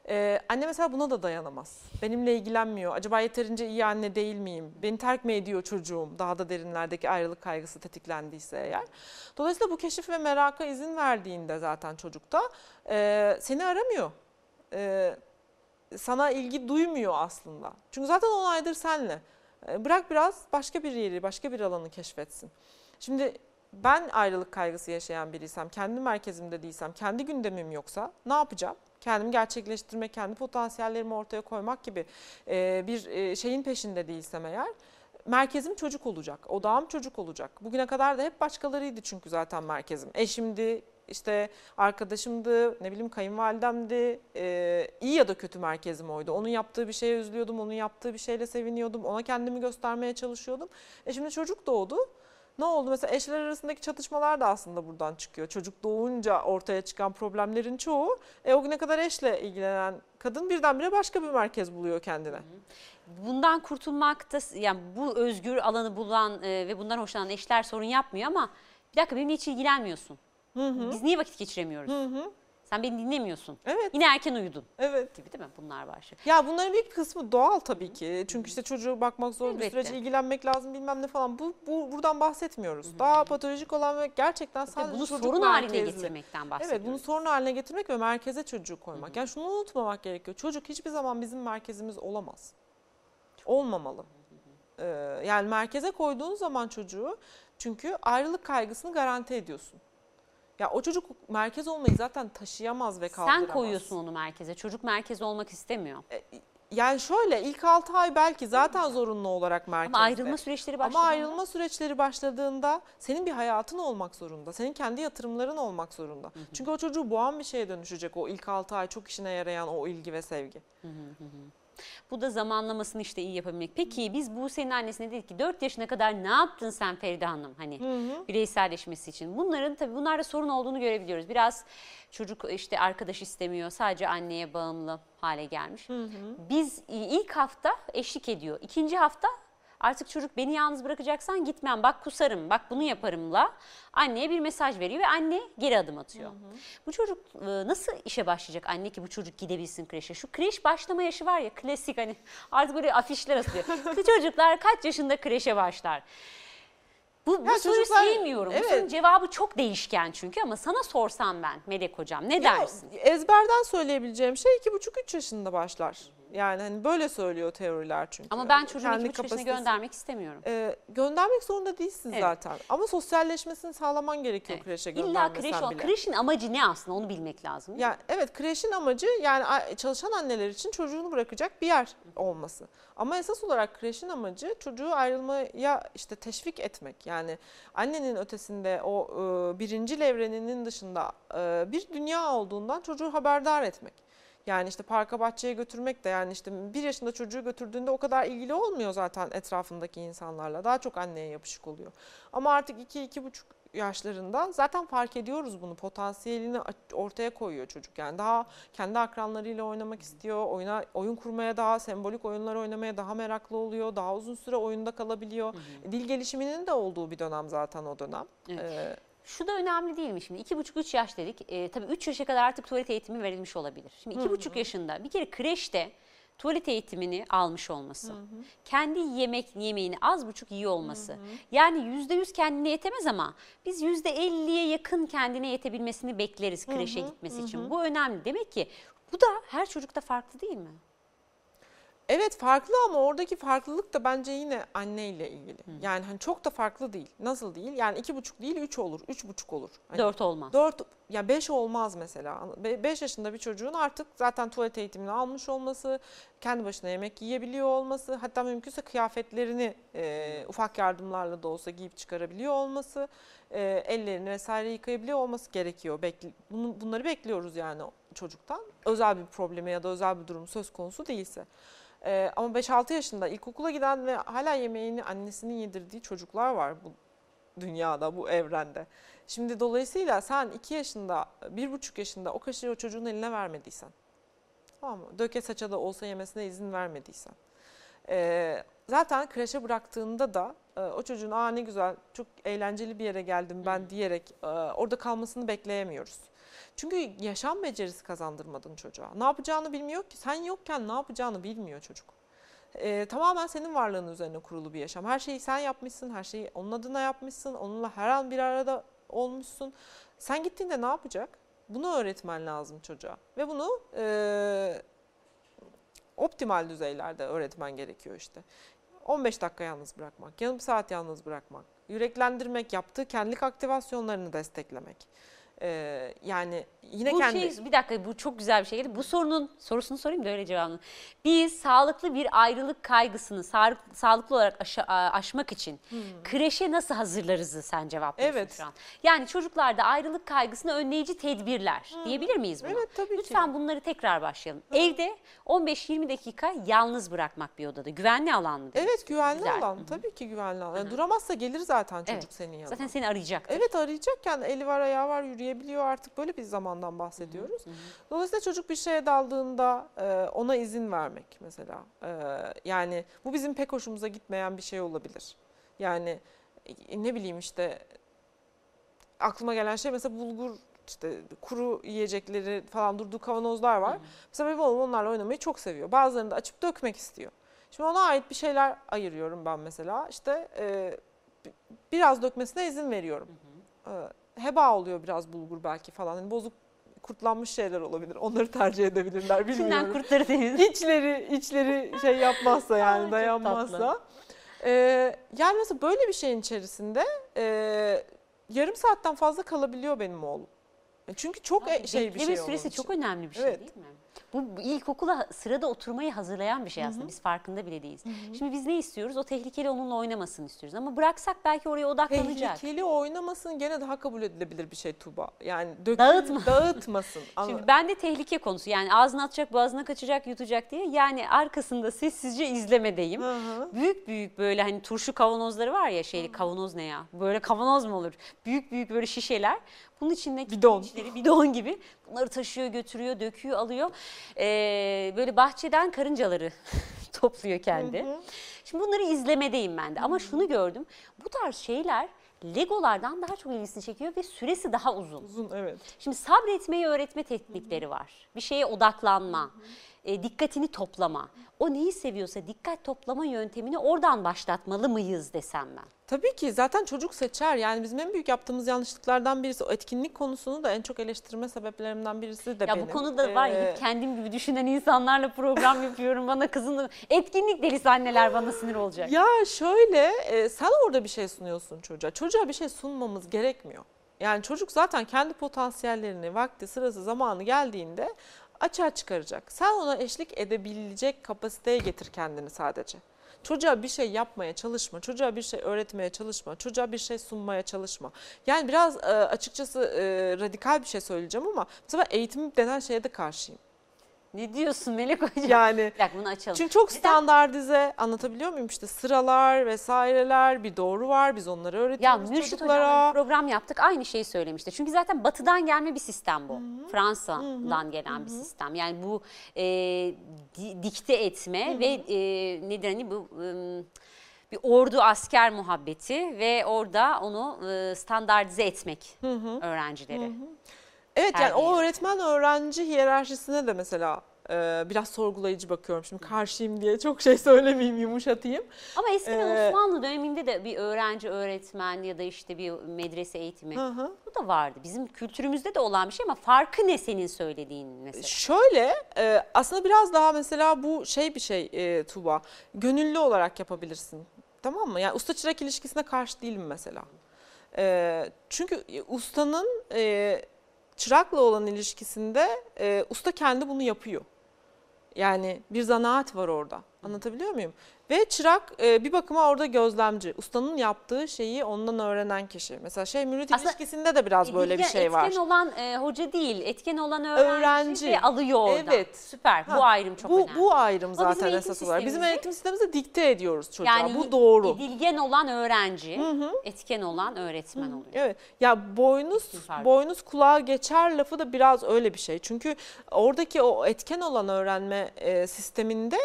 Ee, anne mesela buna da dayanamaz. Benimle ilgilenmiyor. Acaba yeterince iyi anne değil miyim? Beni terk mi ediyor çocuğum? Daha da derinlerdeki ayrılık kaygısı tetiklendiyse eğer. Dolayısıyla bu keşif ve meraka izin verdiğinde zaten çocukta e, seni aramıyor. E, sana ilgi duymuyor aslında. Çünkü zaten 10 aydır senle. E, bırak biraz başka bir yeri, başka bir alanı keşfetsin. Şimdi ben ayrılık kaygısı yaşayan biriysem, kendi merkezimde değilsem, kendi gündemim yoksa ne yapacağım? Kendimi gerçekleştirmek, kendi potansiyellerimi ortaya koymak gibi e, bir e, şeyin peşinde değilsem eğer merkezim çocuk olacak, odağım çocuk olacak. Bugüne kadar da hep başkalarıydı çünkü zaten merkezim. Eşimdi, işte arkadaşımdı, ne bileyim kayınvalidemdi. Ee, iyi ya da kötü merkezim oydu. Onun yaptığı bir şeye üzülüyordum, onun yaptığı bir şeyle seviniyordum. Ona kendimi göstermeye çalışıyordum. E şimdi çocuk doğdu. Ne oldu? Mesela eşler arasındaki çatışmalar da aslında buradan çıkıyor. Çocuk doğunca ortaya çıkan problemlerin çoğu e, o güne kadar eşle ilgilenen kadın birdenbire başka bir merkez buluyor kendine. Bundan kurtulmakta yani bu özgür alanı bulan e, ve bundan hoşlanan eşler sorun yapmıyor ama bir dakika benimle hiç ilgilenmiyorsun. Biz niye vakit geçiremiyoruz? Sen beni dinlemiyorsun. Evet, Yine erken uyudun evet. gibi değil mi? Bunlar var. Ya bunların bir kısmı doğal tabii ki. Çünkü işte çocuğa bakmak zor bir Elbette. süreç, ilgilenmek lazım bilmem ne falan. Bu, bu buradan bahsetmiyoruz. Daha patolojik olan ve gerçekten sadece bunu çocuk sorun haline merkezli. getirmekten bahsediyoruz. Evet bunu sorun haline getirmek ve merkeze çocuğu koymak. Yani şunu unutmamak gerekiyor. Çocuk hiçbir zaman bizim merkezimiz olamaz. Olmamalı. Ee, yani merkeze koyduğun zaman çocuğu çünkü ayrılık kaygısını garanti ediyorsun. Ya o çocuk merkez olmayı zaten taşıyamaz ve kaldıramaz. Sen koyuyorsun onu merkeze. Çocuk merkez olmak istemiyor. Yani şöyle ilk 6 ay belki zaten zorunlu olarak merkezde. Ama ayrılma süreçleri başladığında Ama ayrılma süreçleri başladığında senin bir hayatın olmak zorunda. Senin kendi yatırımların olmak zorunda. Çünkü o çocuğu boğan bir şeye dönüşecek o ilk 6 ay çok işine yarayan o ilgi ve sevgi. Bu da zamanlamasını işte iyi yapabilmek. Peki biz bu senin annesine dedik ki 4 yaşına kadar ne yaptın sen Feride Hanım? Hani bireyselleşmesi için. Bunların tabii bunlarda sorun olduğunu görebiliyoruz. Biraz çocuk işte arkadaş istemiyor. Sadece anneye bağımlı hale gelmiş. Biz ilk hafta eşlik ediyor. İkinci hafta artık çocuk beni yalnız bırakacaksan gitmem. Bak kusarım. Bak bunu yaparımla anneye bir mesaj veriyor ve anne geri adım atıyor. Bu çocuk e, nasıl işe başlayacak anne ki bu çocuk gidebilsin kreşe? Şu kreş başlama yaşı var ya klasik hani artık böyle afişler asılıyor. Bu [laughs] çocuklar kaç yaşında kreşe başlar? Bu, bu Ya soruyu çocuklar- sevmiyorum. Bu evet. sorunun cevabı çok değişken çünkü ama sana sorsam ben Melek Hocam ne dersin? Ya, ezberden söyleyebileceğim şey 2,5-3 yaşında başlar. Yani hani böyle söylüyor teoriler çünkü. Ama ben çocuğumu Kendi iki buçuk yaşına kapasitesi- göndermek istemiyorum. Ee, göndermek zorunda değilsin Evet. zaten. Ama sosyalleşmesini sağlaman gerekiyor kreşe İlla göndermesen kreş, bile. kreşin amacı ne aslında onu bilmek lazım. değil mi? Ya evet kreşin amacı yani a- çalışan anneler için çocuğunu bırakacak bir yer olması. Ama esas olarak kreşin amacı çocuğu ayrılmaya işte teşvik etmek. Yani annenin ötesinde o e, birincil evreninin dışında e, bir dünya olduğundan çocuğu haberdar etmek. Yani işte parka bahçeye götürmek de yani işte bir yaşında çocuğu götürdüğünde o kadar ilgili olmuyor zaten etrafındaki insanlarla. Daha çok anneye yapışık oluyor. Ama artık 2-2,5 yaşlarında zaten fark ediyoruz bunu. Potansiyelini ortaya koyuyor çocuk. Yani daha kendi akranlarıyla oynamak istiyor. Oyuna oyun kurmaya daha sembolik oyunlar oynamaya daha meraklı oluyor. Daha uzun süre oyunda kalabiliyor. Dil gelişiminin de olduğu bir dönem zaten o dönem. Evet. Ee, Şu da önemli değil mi şimdi? İki buçuk üç yaş dedik. Ee, tabii üç yaşa kadar artık tuvalet eğitimi verilmiş olabilir. Şimdi iki buçuk yaşında bir kere kreşte tuvalet eğitimini almış olması, kendi yemek yemeğini az buçuk iyi olması. Yani yüzde yüz kendine yetemez ama biz yüzde elliye yakın kendine yetebilmesini bekleriz kreşe gitmesi için. Bu önemli. Demek ki bu da her çocukta farklı değil mi? Evet farklı ama oradaki farklılık da bence yine anneyle ilgili. Yani hani çok da farklı değil. Nasıl değil? Yani iki buçuk değil üç olur, üç buçuk olur. Hani Dört olmaz. 4 ya 5 olmaz mesela. 5 yaşında bir çocuğun artık zaten tuvalet eğitimini almış olması, kendi başına yemek yiyebiliyor olması, hatta mümkünse kıyafetlerini e, ufak yardımlarla da olsa giyip çıkarabiliyor olması, e, ellerini vesaire yıkayabiliyor olması gerekiyor. Bekli, bunu, bunları bekliyoruz yani çocuktan. Özel bir problemi ya da özel bir durum söz konusu değilse. E, ama 5-6 yaşında ilkokula giden ve hala yemeğini annesinin yedirdiği çocuklar var bu dünyada, bu evrende. Şimdi dolayısıyla sen 2 yaşında, 1,5 yaşında o kaşığı o çocuğun eline vermediysen, tamam mı? Döke saça da olsa yemesine izin vermediysen, e, zaten kreşe bıraktığında da e, o çocuğun aa ne güzel, çok eğlenceli bir yere geldim ben diyerek e, orada kalmasını bekleyemiyoruz. Çünkü yaşam becerisi kazandırmadın çocuğa. Ne yapacağını bilmiyor ki. Sen yokken ne yapacağını bilmiyor çocuk. Ee, tamamen senin varlığın üzerine kurulu bir yaşam. Her şeyi sen yapmışsın, her şeyi onun adına yapmışsın, onunla her an bir arada olmuşsun. Sen gittiğinde ne yapacak? Bunu öğretmen lazım çocuğa. Ve bunu e, optimal düzeylerde öğretmen gerekiyor işte. 15 dakika yalnız bırakmak, yarım saat yalnız bırakmak, yüreklendirmek, yaptığı kendilik aktivasyonlarını desteklemek. Ee, yani yine bu kendi şey, bir dakika bu çok güzel bir şey. Bu sorunun sorusunu sorayım da öyle cevabını. Biz sağlıklı bir ayrılık kaygısını sağlık, sağlıklı olarak aşa- aşmak için kreşe nasıl hazırlarızı sen cevaplıyorsun Hmm. Evet. şu an. Yani çocuklarda ayrılık kaygısını önleyici tedbirler diyebilir miyiz buna? Evet, tabii ki. Lütfen bunları tekrar başlayalım. Evde 15-20 dakika yalnız bırakmak bir odada. Güvenli alan mı? Evet güvenli Güzel. alan. Tabii ki güvenli alan. Yani duramazsa gelir zaten çocuk Evet. senin yanına. Zaten seni arayacaktır. Evet arayacakken eli var ayağı var yürüyebiliyor artık böyle bir zamandan bahsediyoruz. Dolayısıyla çocuk bir şeye daldığında e, ona izin vermek mesela. E, yani bu bizim pek hoşumuza gitmeyen bir şey olabilir. Yani e, ne bileyim işte aklıma gelen şey mesela bulgur işte kuru yiyecekleri falan durduğu kavanozlar var. Mesela benim oğlum onlarla oynamayı çok seviyor. Bazılarını da açıp dökmek istiyor. Şimdi ona ait bir şeyler ayırıyorum ben mesela. İşte e, bi- biraz dökmesine izin veriyorum. E, heba oluyor biraz bulgur belki falan. Hani bozuk kurtlanmış şeyler olabilir. Onları tercih edebilirler bilmiyorum. kurtları temiz. İçleri içleri şey yapmazsa [laughs] yani çok dayanmazsa. tatlı. E, yani mesela böyle bir şeyin içerisinde e, yarım saatten fazla kalabiliyor benim oğlum. E, Çünkü çok e- şey bir Bekleme şey süresi onun çok önemli bir şey Evet. değil mi? Bu ilkokula sırada oturmayı hazırlayan bir şey aslında. Biz farkında bile değiliz. Şimdi biz ne istiyoruz? O tehlikeli onunla oynamasını istiyoruz. Ama bıraksak belki oraya odaklanacak. Tehlikeli oynamasın gene daha kabul edilebilir bir şey Tuba. Yani dökül, Dağıtma. dağıtmasın. [laughs] Şimdi bende tehlike konusu yani ağzına atacak, boğazına kaçacak, yutacak diye. Yani arkasında sessizce izlemedeyim. Hı hı. Büyük büyük böyle hani turşu kavanozları var ya şeyli kavanoz ne ya? Böyle kavanoz mu olur? Büyük büyük böyle şişeler. Bunun içindeki Bidon. bidon gibi. Bunları taşıyor, götürüyor, döküyor, alıyor. Ee, böyle bahçeden karıncaları [laughs] topluyor kendi. Şimdi bunları izlemedeyim ben de. Ama şunu gördüm. Bu tarz şeyler Legolardan daha çok ilgisini çekiyor ve süresi daha uzun. Uzun evet. Şimdi sabretmeyi öğretme teknikleri var. Bir şeye odaklanma, e, dikkatini toplama. O neyi seviyorsa dikkat toplama yöntemini oradan başlatmalı mıyız desem ben. Tabii ki zaten çocuk seçer. Yani bizim en büyük yaptığımız yanlışlıklardan birisi o etkinlik konusunu da en çok eleştirme sebeplerimden birisi de Ya benim. bu konuda var Ee, gidip kendim gibi düşünen insanlarla program [laughs] yapıyorum. Bana kızını etkinlik delisi anneler bana sinir olacak. Ya şöyle e, sen orada bir şey sunuyorsun çocuğa. Çocuğa bir şey sunmamız gerekmiyor. Yani çocuk zaten kendi potansiyellerini, vakti, sırası, zamanı geldiğinde açığa çıkaracak. Sen ona eşlik edebilecek kapasiteye getir kendini sadece. Çocuğa bir şey yapmaya çalışma, çocuğa bir şey öğretmeye çalışma, çocuğa bir şey sunmaya çalışma. Yani biraz e, açıkçası e, radikal bir şey söyleyeceğim ama mesela eğitim denen şeye de karşıyım. Ne diyorsun Melek Hocam? Yani dakika bunu açalım. çünkü çok Neden? standartize anlatabiliyor muyum işte sıralar vesaireler bir doğru var biz onları Ya öğretiyoruz Mürşit. Hocam'la bir program yaptık aynı şeyi söylemişti. Çünkü zaten batıdan gelme bir sistem bu. Fransa'dan gelen bir sistem. Yani bu e, di- dikte etme ve e, nedir hani bu ım, bir ordu asker muhabbeti ve orada onu e, standartize etmek öğrencileri. Evet yani o öğretmen öğrenci hiyerarşisine de mesela e, biraz sorgulayıcı bakıyorum. Şimdi karşıyım diye çok şey söylemeyeyim yumuşatayım. Ama eskiden Ee, Osmanlı döneminde de bir öğrenci öğretmen ya da işte bir medrese eğitimi Hı hı. bu da vardı. Bizim kültürümüzde de olan bir şey ama farkı ne senin söylediğin mesela? Şöyle e, aslında biraz daha mesela bu şey bir şey e, Tuba. Gönüllü olarak yapabilirsin. Tamam mı? Yani usta çırak ilişkisine karşı değilim mesela. E, çünkü ustanın e, çırakla olan ilişkisinde e, usta kendi bunu yapıyor. Yani bir zanaat var orada. Anlatabiliyor muyum? Ve çırak e, bir bakıma orada gözlemci. Ustanın yaptığı şeyi ondan öğrenen kişi. Mesela şey mürit Aslında ilişkisinde de biraz böyle bir Etken- şey var. Etken olan e, hoca değil, etken olan öğrenci, Öğrenci. ve alıyor oradan. Evet. Süper. Ha, bu ayrım çok bu, önemli. bu ayrım zaten esas olarak. Bizim eğitim sistemimizde dikte ediyoruz çocuğa. yani bu doğru. edilgen olan öğrenci, etken olan öğretmen oluyor. Evet. Ya boynuz Farkı. boynuz kulağa geçer lafı da biraz öyle bir şey. Çünkü oradaki o etken olan öğrenme e, sisteminde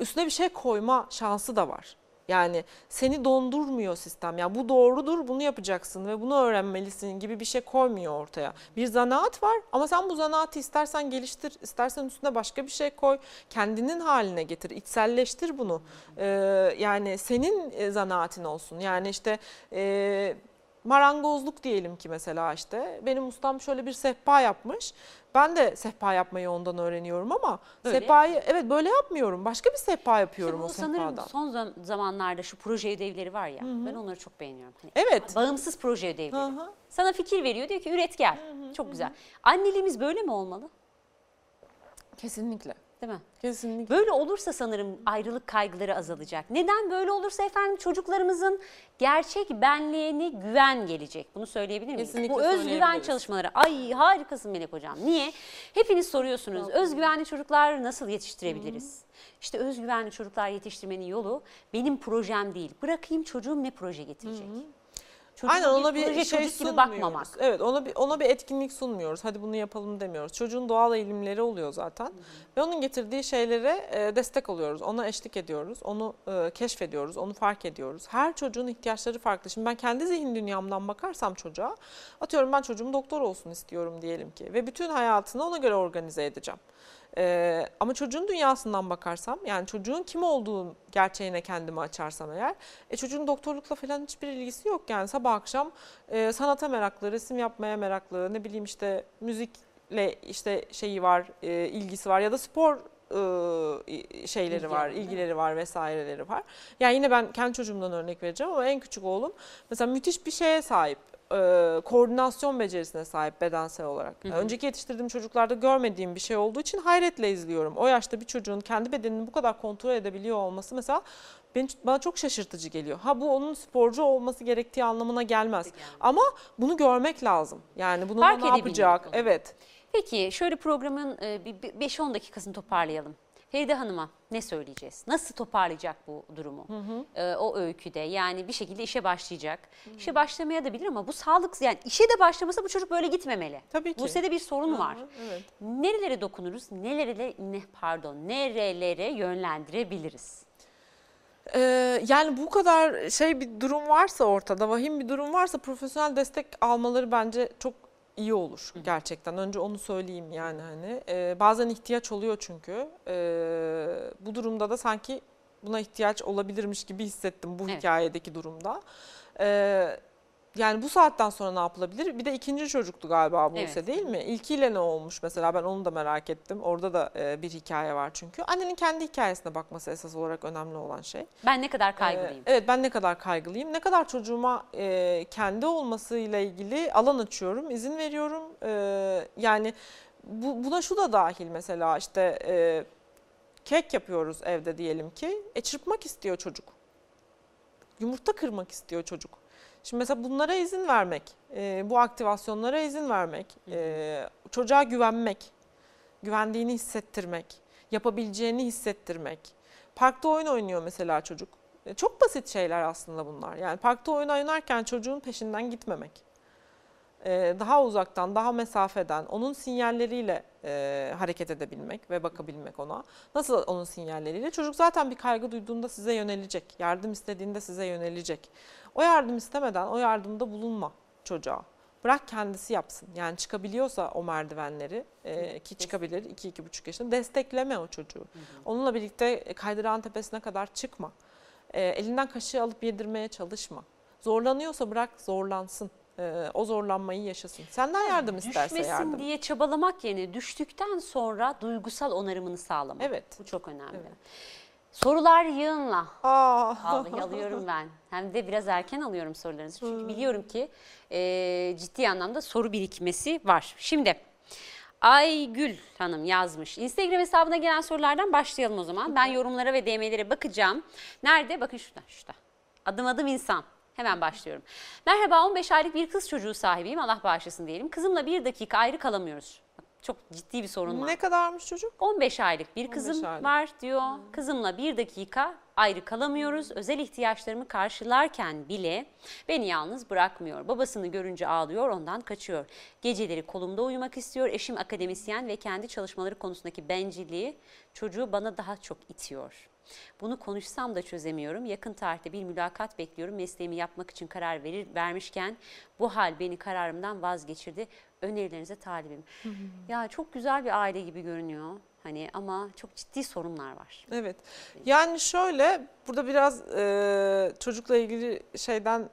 üstüne bir şey koyma şansı da var. Yani seni dondurmuyor sistem. Ya bu doğrudur, bunu yapacaksın ve bunu öğrenmelisin gibi bir şey koymuyor ortaya. Bir zanaat var ama sen bu zanaatı istersen geliştir, istersen üstüne başka bir şey koy. Kendinin haline getir, içselleştir bunu. Ee, yani senin e, zanaatin olsun. Yani işte e, marangozluk diyelim ki mesela işte benim ustam şöyle bir sehpa yapmış. Ben de sehpa yapmayı ondan öğreniyorum ama Böyle sehpayı evet böyle yapmıyorum. Başka bir sehpa İşte yapıyorum bu o sanırım sehpadan. son zam- zamanlarda şu proje ödevleri var ya ben onları çok beğeniyorum. Hani Evet. Bağımsız proje ödevleri. Hı hı. Sana fikir veriyor diyor ki üret gel. Çok güzel. Anneliğimiz böyle mi olmalı? Kesinlikle. Değil mi? Kesinlikle. Böyle olursa sanırım ayrılık kaygıları azalacak. Neden böyle olursa efendim çocuklarımızın gerçek benliğine güven gelecek. Bunu söyleyebilir miyiz? Kesinlikle Bu özgüven çalışmaları. Ay harikasın Melek Hocam. Niye? Hepiniz soruyorsunuz. Özgüvenli çocuklar nasıl yetiştirebiliriz? İşte özgüvenli çocuklar yetiştirmenin yolu benim projem değil. Bırakayım çocuğum ne proje getirecek? Çocuğum Aynen ona proje bir şey çocuk gibi bakmamak. Evet ona bir ona bir etkinlik sunmuyoruz. Hadi bunu yapalım demiyoruz. Çocuğun doğal eğilimleri oluyor zaten. Ve onun getirdiği şeylere e, destek oluyoruz. Ona eşlik ediyoruz. Onu e, keşfediyoruz. Onu fark ediyoruz. Her çocuğun ihtiyaçları farklı. Şimdi ben kendi zihin dünyamdan bakarsam çocuğa atıyorum ben çocuğum doktor olsun istiyorum diyelim ki ve bütün hayatını ona göre organize edeceğim. Ee, ama çocuğun dünyasından bakarsam yani çocuğun kim olduğu gerçeğine kendimi açarsam eğer e, çocuğun doktorlukla falan hiçbir ilgisi yok yani sabah akşam e, sanata meraklı, resim yapmaya meraklı ne bileyim işte müzikle işte şeyi var e, ilgisi var ya da spor e, şeyleri İlgi var, mi? ilgileri var vesaireleri var. Yani yine ben kendi çocuğumdan örnek vereceğim ama en küçük oğlum mesela müthiş bir şeye sahip. E, koordinasyon becerisine sahip bedensel olarak. Hı hı. Önceki yetiştirdiğim çocuklarda görmediğim bir şey olduğu için hayretle izliyorum. O yaşta bir çocuğun kendi bedenini bu kadar kontrol edebiliyor olması mesela beni, bana çok şaşırtıcı geliyor. Ha bu onun sporcu olması gerektiği anlamına gelmez. Ama bunu görmek lazım. Yani bunu ne yapacak? Evet. Peki şöyle programın e, bir bir 5-10 dakikasını toparlayalım. Feride Hanım'a ne söyleyeceğiz? Nasıl toparlayacak bu durumu? E, o öyküde yani bir şekilde işe başlayacak. İşe başlamaya da bilir ama bu sağlık yani işe de başlamasa bu çocuk böyle gitmemeli. Tabii ki. Buse'de bir sorun Hı var. hı, Evet. Nerelere dokunuruz? Nerelere ne pardon, nerelere yönlendirebiliriz? Ee, yani bu kadar şey bir durum varsa ortada, vahim bir durum varsa profesyonel destek almaları bence çok iyi olur gerçekten. Önce onu söyleyeyim yani hani. Ee, bazen ihtiyaç oluyor çünkü. Ee, bu durumda da sanki buna ihtiyaç olabilirmiş gibi hissettim bu Evet. hikayedeki durumda. Ee, yani bu saatten sonra ne yapılabilir? Bir de ikinci çocuktu galiba Buse Evet. değil mi? İlkiyle ne olmuş mesela ben onu da merak ettim. Orada da e, bir hikaye var çünkü. Annenin kendi hikayesine bakması esas olarak önemli olan şey. Ben ne kadar kaygılıyım? Ee, evet ben ne kadar kaygılıyım, ne kadar çocuğuma e, kendi olmasıyla ilgili alan açıyorum, izin veriyorum. Ee, yani bu, buna şu da dahil mesela işte e, kek yapıyoruz evde diyelim ki. E çırpmak istiyor çocuk. Yumurta kırmak istiyor çocuk. Şimdi mesela bunlara izin vermek, e, bu aktivasyonlara izin vermek, e, çocuğa güvenmek, güvendiğini hissettirmek, yapabileceğini hissettirmek. Parkta oyun oynuyor mesela çocuk. E, Çok basit şeyler aslında bunlar. Yani parkta oyun oynarken çocuğun peşinden gitmemek. E, Daha uzaktan, daha mesafeden, onun sinyalleriyle e, hareket edebilmek ve bakabilmek ona. Nasıl onun sinyalleriyle? Çocuk zaten bir kaygı duyduğunda size yönelecek. Yardım istediğinde size yönelecek. O yardım istemeden o yardımda bulunma çocuğa. Bırak kendisi yapsın. Yani çıkabiliyorsa o merdivenleri e, ki çıkabilir 2-2,5 yaşında destekleme o çocuğu. Onunla birlikte kaydıran tepesine kadar çıkma. E, elinden kaşığı alıp yedirmeye çalışma. Zorlanıyorsa bırak zorlansın. E, o zorlanmayı yaşasın. Senden yardım isterse Düşmesin yardım. diye çabalamak yerine düştükten sonra duygusal onarımını sağlamak. Evet. Bu çok önemli. Evet. Sorular yığınla. Aa. Vallahi alıyorum ben. Hem de biraz erken alıyorum sorularınızı. Çünkü biliyorum ki e, ciddi anlamda soru birikmesi var. Şimdi Aygül Hanım yazmış. Instagram hesabına gelen sorulardan başlayalım o zaman. Ben yorumlara ve DM'lere bakacağım. Nerede? Bakın şurada, şurada. Adım adım insan. Hemen başlıyorum. Merhaba 15 aylık bir kız çocuğu sahibiyim. Allah bağışlasın diyelim. Kızımla bir dakika ayrı kalamıyoruz. Çok ciddi bir sorun var. Ne kadarmış çocuk? 15 aylık bir 15 kızım aylık. var diyor. Kızımla bir dakika ayrı kalamıyoruz. Özel ihtiyaçlarımı karşılarken bile beni yalnız bırakmıyor. Babasını görünce ağlıyor, ondan kaçıyor. Geceleri kolumda uyumak istiyor. Eşim akademisyen ve kendi çalışmaları konusundaki bencilliği çocuğu bana daha çok itiyor. Bunu konuşsam da çözemiyorum. Yakın tarihte bir mülakat bekliyorum. Mesleğimi yapmak için karar verir vermişken bu hal beni kararımdan vazgeçirdi. Önerilerinize talibim. Ya çok güzel bir aile gibi görünüyor. Hani ama çok ciddi sorunlar var. Evet. Yani şöyle burada biraz e, çocukla ilgili şeyden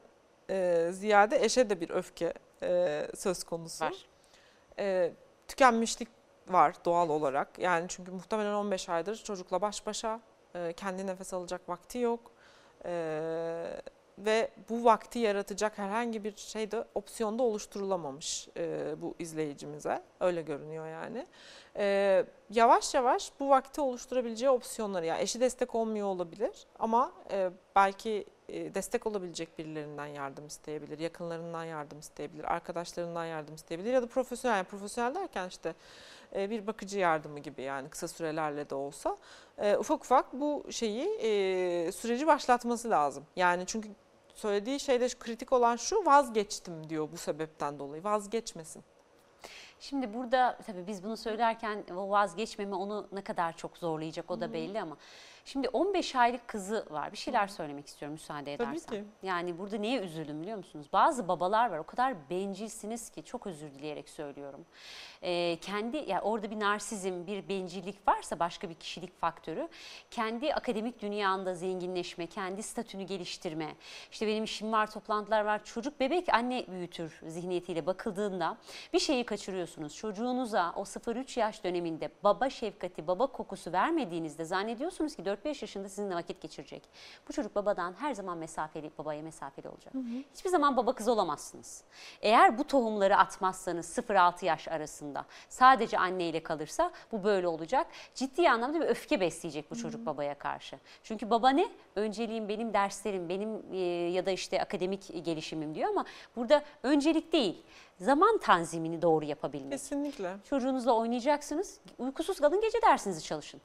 e, ziyade eşe de bir öfke e, söz konusu. Var. E, tükenmişlik var doğal olarak. Yani çünkü muhtemelen 15 aydır çocukla baş başa kendi nefes alacak vakti yok. E, ve bu vakti yaratacak herhangi bir şey de opsiyonda oluşturulamamış e, bu izleyicimize. Öyle görünüyor yani. E, yavaş yavaş bu vakti oluşturabileceği opsiyonları yani eşi destek olmuyor olabilir ama e, belki e, destek olabilecek birilerinden yardım isteyebilir, yakınlarından yardım isteyebilir, arkadaşlarından yardım isteyebilir ya da profesyonel yani profesyonel derken işte e, bir bakıcı yardımı gibi yani kısa sürelerle de olsa e, ufak ufak bu şeyi e, süreci başlatması lazım. Yani çünkü söylediği şeyde kritik olan şu vazgeçtim diyor bu sebepten dolayı vazgeçmesin. Şimdi burada tabii biz bunu söylerken o vazgeçmeme onu ne kadar çok zorlayacak o da belli ama şimdi 15 aylık kızı var. Bir şeyler söylemek istiyorum müsaade Tabii edersen. ki. Yani burada niye üzüldüm biliyor musunuz? Bazı babalar var o kadar bencilsiniz ki çok özür dileyerek söylüyorum. Ee, kendi yani orada bir narsizm, bir bencillik varsa başka bir kişilik faktörü kendi akademik dünyanda zenginleşme, kendi statünü geliştirme. İşte benim işim var, toplantılar var. Çocuk bebek anne büyütür zihniyetiyle bakıldığında bir şeyi kaçırıyorsunuz. Çocuğunuza o 0-3 yaş döneminde baba şefkati, baba kokusu vermediğinizde zannediyorsunuz ki 4-5 yaşında sizinle vakit geçirecek. Bu çocuk babadan her zaman mesafeli, babaya mesafeli olacak. Hiçbir zaman baba kız olamazsınız. Eğer bu tohumları atmazsanız 0-6 yaş arasında sadece anneyle kalırsa bu böyle olacak. Ciddi anlamda bir öfke besleyecek bu çocuk babaya karşı. Çünkü baba ne? Önceliğim benim derslerim, benim e, ya da işte akademik gelişimim diyor ama burada öncelik değil. Zaman tanzimini doğru yapabilmek. Kesinlikle. Çocuğunuzla oynayacaksınız. Uykusuz kalın gece dersinizi çalışın.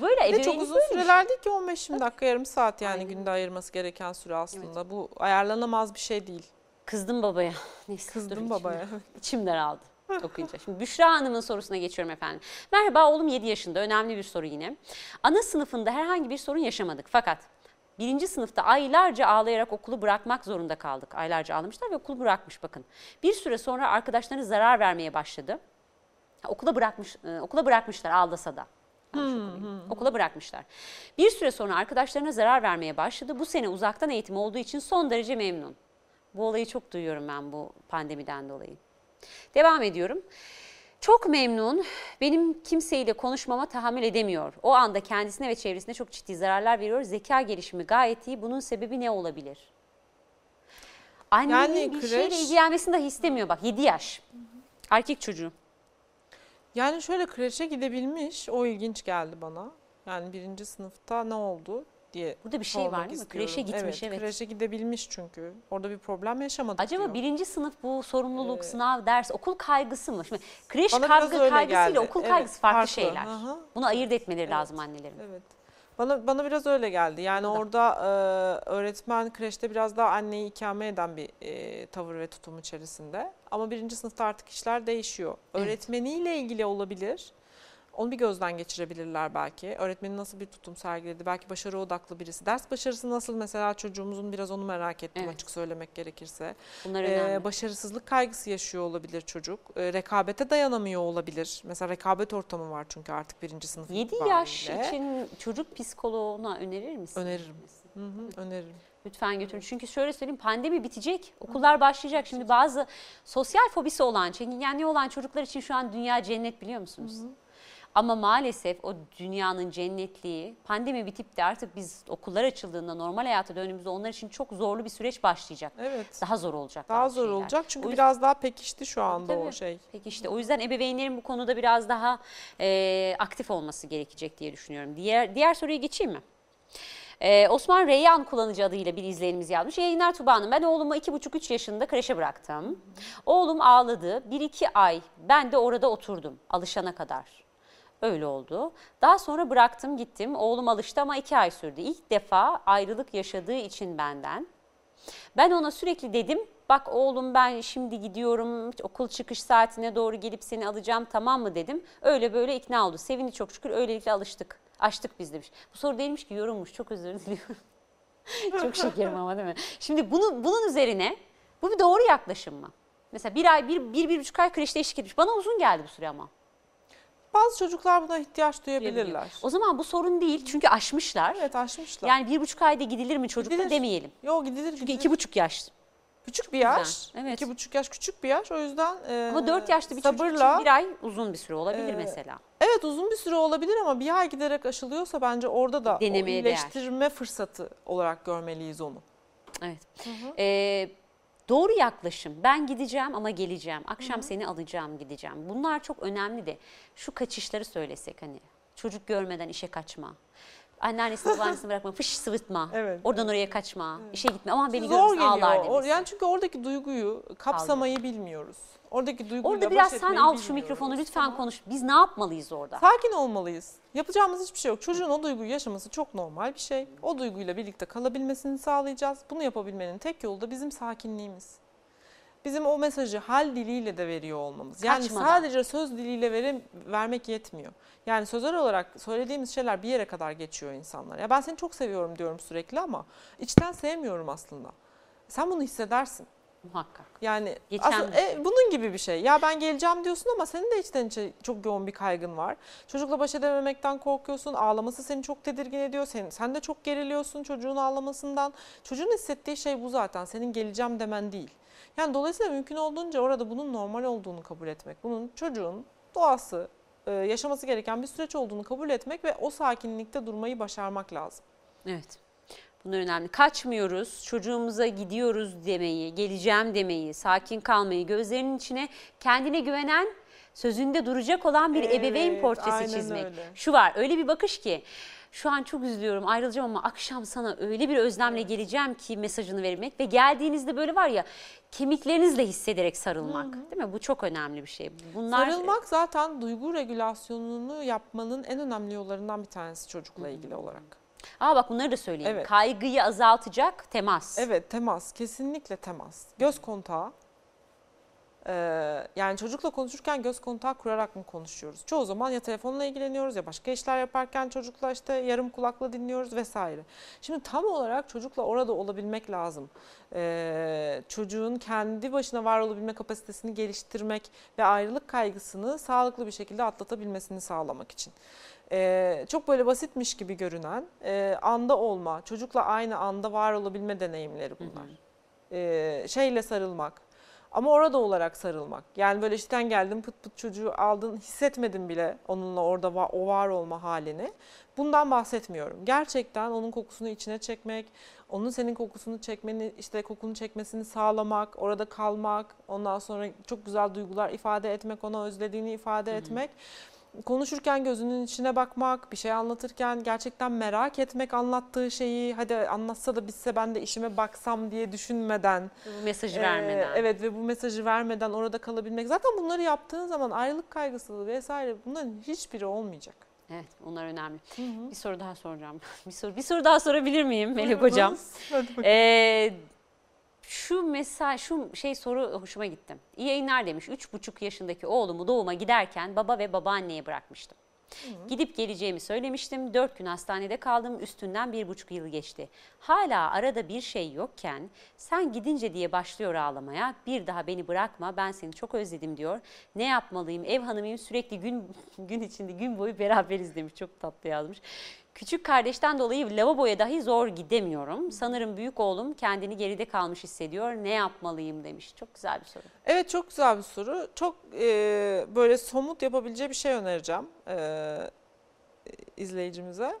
Böyle Ve çok uzun böyle bir süreler değil ki 15-20 dakika yarım saat yani Aynen. günde ayırması gereken süre aslında. Bu ayarlanamaz bir şey değil. Kızdım babaya. [laughs] Neyse, dur Kızdım içim- babaya. İçim daraldı [laughs] okuyunca. Şimdi Büşra Hanım'ın sorusuna geçiyorum efendim. Merhaba oğlum 7 yaşında. Önemli bir soru yine. Ana sınıfında herhangi bir sorun yaşamadık. Fakat birinci sınıfta aylarca ağlayarak okulu bırakmak zorunda kaldık. Aylarca ağlamışlar ve okulu bırakmış bakın. Bir süre sonra arkadaşlarına zarar vermeye başladı. Okula bırakmış, e, okula bırakmışlar ağlasa da. Okula bırakmışlar. Bir süre sonra arkadaşlarına zarar vermeye başladı. Bu sene uzaktan eğitim olduğu için son derece memnun. Bu olayı çok duyuyorum ben bu pandemiden dolayı. Devam ediyorum. Çok memnun. Benim kimseyle konuşmama tahammül edemiyor. O anda kendisine ve çevresine çok ciddi zararlar veriyor. Zeka gelişimi gayet iyi. Bunun sebebi ne olabilir? Annenin Yani bir kreş- şeyle ilgilenmesini dahi istemiyor. Bak 7 yaş. Erkek çocuğu. Yani şöyle kreşe gidebilmiş o ilginç geldi bana. Yani birinci sınıfta ne oldu diye Burada bir şey sormak var değil mi? istiyorum. Kreşe gitmiş evet. Kreşe gidebilmiş çünkü. Orada bir problem yaşamadık Acaba diyor. birinci sınıf bu sorumluluk, Ee, sınav, ders, okul kaygısı mı? Şimdi kreş Bana biraz kavga öyle kaygısıyla geldi. okul Evet, kaygısı farklı, farklı. şeyler. Aha. Bunu ayırt etmeleri lazım annelerin. Evet. Bana bana biraz öyle geldi. Yani da. orada e, öğretmen kreşte biraz daha anneyi ikame eden bir e, tavır ve tutum içerisinde. Ama birinci sınıfta artık işler değişiyor. Evet. Öğretmeniyle ilgili olabilir. Onu bir gözden geçirebilirler belki. Öğretmenin nasıl bir tutum sergiledi? Belki başarı odaklı birisi. Ders başarısı nasıl mesela çocuğumuzun biraz onu merak ettim Evet. açık söylemek gerekirse. Bunlar Ee, önemli. başarısızlık kaygısı yaşıyor olabilir çocuk. Ee, rekabete dayanamıyor olabilir. Mesela rekabet ortamı var çünkü artık birinci sınıf 7 yaş için çocuk psikoloğuna önerir misin? Öneririm. Hı hı, öneririm. Lütfen götürün. Çünkü şöyle söyleyeyim pandemi bitecek, okullar başlayacak. Şimdi bazı sosyal fobisi olan, çekingenliği olan çocuklar için şu an dünya cennet biliyor musunuz? Ama maalesef o dünyanın cennetliği pandemi bitip de artık biz okullar açıldığında normal hayata döndüğümüzde onlar için çok zorlu bir süreç başlayacak. Evet. Daha zor olacak. Daha zor şeyler. olacak çünkü O yüzden- biraz daha pekişti şu anda o Tabii. şey. Peki işte o yüzden ebeveynlerin bu konuda biraz daha e, aktif olması gerekecek diye düşünüyorum. Diğer diğer soruya geçeyim mi? Ee, Osman Reyyan kullanıcı adıyla bir izleyenimiz yazmış. Yayınlar Tuba Hanım. Ben oğlumu 2,5-3 yaşında kreşe bıraktım. Oğlum ağladı. 1-2 ay ben de orada oturdum alışana kadar. Öyle oldu. Daha sonra bıraktım gittim. Oğlum alıştı ama 2 ay sürdü. İlk defa ayrılık yaşadığı için benden. Ben ona sürekli dedim bak oğlum ben şimdi gidiyorum okul çıkış saatine doğru gelip seni alacağım tamam mı dedim. Öyle böyle ikna oldu. Sevindi çok şükür öylelikle alıştık. Açtık biz demiş. Bu soru değilmiş ki yorulmuş çok özür diliyorum. [laughs] çok şekerim ama değil mi? Şimdi bunu, bunun üzerine bu bir doğru yaklaşım mı? Mesela bir ay, bir, bir, bir buçuk ay kreşte eşlik etmiş. Bana uzun geldi bu süre ama. Bazı çocuklar buna ihtiyaç duyabilirler. O zaman bu sorun değil çünkü aşmışlar. Evet aşmışlar. Yani bir buçuk ayda gidilir mi çocukla Gidilir. demeyelim. Yok gidilir Çünkü gidilir. iki buçuk yaş. Küçük bir yaş. evet. iki buçuk yaş küçük bir yaş. O yüzden e, Ama 4 yaşlı bir çocuk sabırla, için bir ay uzun bir süre olabilir Ee, mesela. Evet uzun bir süre olabilir ama bir ay giderek aşılıyorsa bence orada da o Denemeye değer. iyileştirme fırsatı olarak görmeliyiz onu. Evet. Ee, doğru yaklaşım. Ben gideceğim ama geleceğim. Akşam seni alacağım, gideceğim. Bunlar çok önemli de şu kaçışları söylesek hani çocuk görmeden işe kaçma. Anneannesini [laughs] babaannesini bırakma, fış sıvıtma. Evet, Oradan oraya kaçma, işe gitme. Aman beni Zor görürsün geliyor. ağlar demesi. yani çünkü oradaki duyguyu kapsamayı bilmiyoruz. Oradaki duyguyla Orada baş biraz sen etmeyi al şu bilmiyoruz. mikrofonu lütfen konuş. Biz ne yapmalıyız orada? Sakin olmalıyız. Yapacağımız hiçbir şey yok. Çocuğun o duyguyu yaşaması çok normal bir şey. O duyguyla birlikte kalabilmesini sağlayacağız. Bunu yapabilmenin tek yolu da bizim sakinliğimiz. Bizim o mesajı hal diliyle de veriyor olmamız. Yani Kaçmadan. sadece söz diliyle vere, vermek yetmiyor. Yani sözel olarak söylediğimiz şeyler bir yere kadar geçiyor insanlar. Ya ben seni çok seviyorum diyorum sürekli ama içten sevmiyorum aslında. Sen bunu hissedersin. Muhakkak. Yani Geçen aslında bir şey. e, bunun gibi bir şey. Ya ben geleceğim diyorsun ama senin de içten içe çok yoğun bir kaygın var. Çocukla baş edememekten korkuyorsun. Ağlaması seni çok tedirgin ediyor. Sen, sen de çok geriliyorsun çocuğun ağlamasından. Çocuğun hissettiği şey bu zaten. Senin geleceğim demen değil. Yani dolayısıyla mümkün olduğunca orada bunun normal olduğunu kabul etmek. Bunun çocuğun doğası, e, yaşaması gereken bir süreç olduğunu kabul etmek ve o sakinlikte durmayı başarmak lazım. Evet. Bunlar önemli. Kaçmıyoruz, çocuğumuza gidiyoruz demeyi, geleceğim demeyi, sakin kalmayı, gözlerinin içine kendine güvenen, sözünde duracak olan bir ebeveyn Evet, portresi aynen çizmek. öyle. Şu var, öyle bir bakış ki şu an çok üzülüyorum, ayrılacağım ama akşam sana öyle bir özlemle geleceğim ki mesajını vermek ve geldiğinizde böyle var ya kemiklerinizle hissederek sarılmak. Değil mi? Bu çok önemli bir şey. Bunlar Sarılmak zaten duygu regülasyonunu yapmanın en önemli yollarından bir tanesi çocukla ilgili olarak. Aa bak bunları da söyleyeyim. Evet. Kaygıyı azaltacak temas. Evet temas kesinlikle temas. Göz kontağı. Ee, yani çocukla konuşurken göz kontağı kurarak mı konuşuyoruz? Çoğu zaman ya telefonla ilgileniyoruz ya başka işler yaparken çocukla işte yarım kulakla dinliyoruz vesaire. Şimdi tam olarak çocukla orada olabilmek lazım. Ee, çocuğun kendi başına var olabilme kapasitesini geliştirmek ve ayrılık kaygısını sağlıklı bir şekilde atlatabilmesini sağlamak için. Ee, çok böyle basitmiş gibi görünen e, anda olma, çocukla aynı anda var olabilme deneyimleri bunlar. Ee, şeyle sarılmak ama orada olarak sarılmak. Yani böyle işten geldim pıt pıt çocuğu aldın hissetmedim bile onunla orada o var olma halini. Bundan bahsetmiyorum. Gerçekten onun kokusunu içine çekmek, onun senin kokusunu çekmeni, işte kokunu çekmesini sağlamak, orada kalmak, ondan sonra çok güzel duygular ifade etmek, ona özlediğini ifade etmek. Konuşurken gözünün içine bakmak, bir şey anlatırken gerçekten merak etmek anlattığı şeyi, hadi anlatsa da bitse ben de işime baksam diye düşünmeden. Bu mesajı Ee, vermeden. evet ve bu mesajı vermeden orada kalabilmek. Zaten bunları yaptığın zaman ayrılık kaygısı vesaire bunların hiçbiri olmayacak. Evet, onlar önemli. Bir soru daha soracağım. [laughs] Bir soru, bir soru daha sorabilir miyim Melek Hocam? Hadi bakalım. Ee, şu mesaj, şu şey soru hoşuma gitti. İyi yayınlar demiş. Üç buçuk yaşındaki oğlumu doğuma giderken baba ve babaanneye bırakmıştım. Gidip geleceğimi söylemiştim. Dört gün hastanede kaldım. Üstünden bir buçuk yıl geçti. Hala arada bir şey yokken sen gidince diye başlıyor ağlamaya. Bir daha beni bırakma ben seni çok özledim diyor. Ne yapmalıyım ev hanımıyım sürekli gün [laughs] gün içinde gün boyu beraberiz demiş. Çok tatlı yazmış. Küçük kardeşten dolayı lavaboya dahi zor gidemiyorum. Sanırım büyük oğlum kendini geride kalmış hissediyor. Ne yapmalıyım demiş. Çok güzel bir soru. Evet çok güzel bir soru. Çok e, böyle somut yapabileceği bir şey önereceğim e, izleyicimize.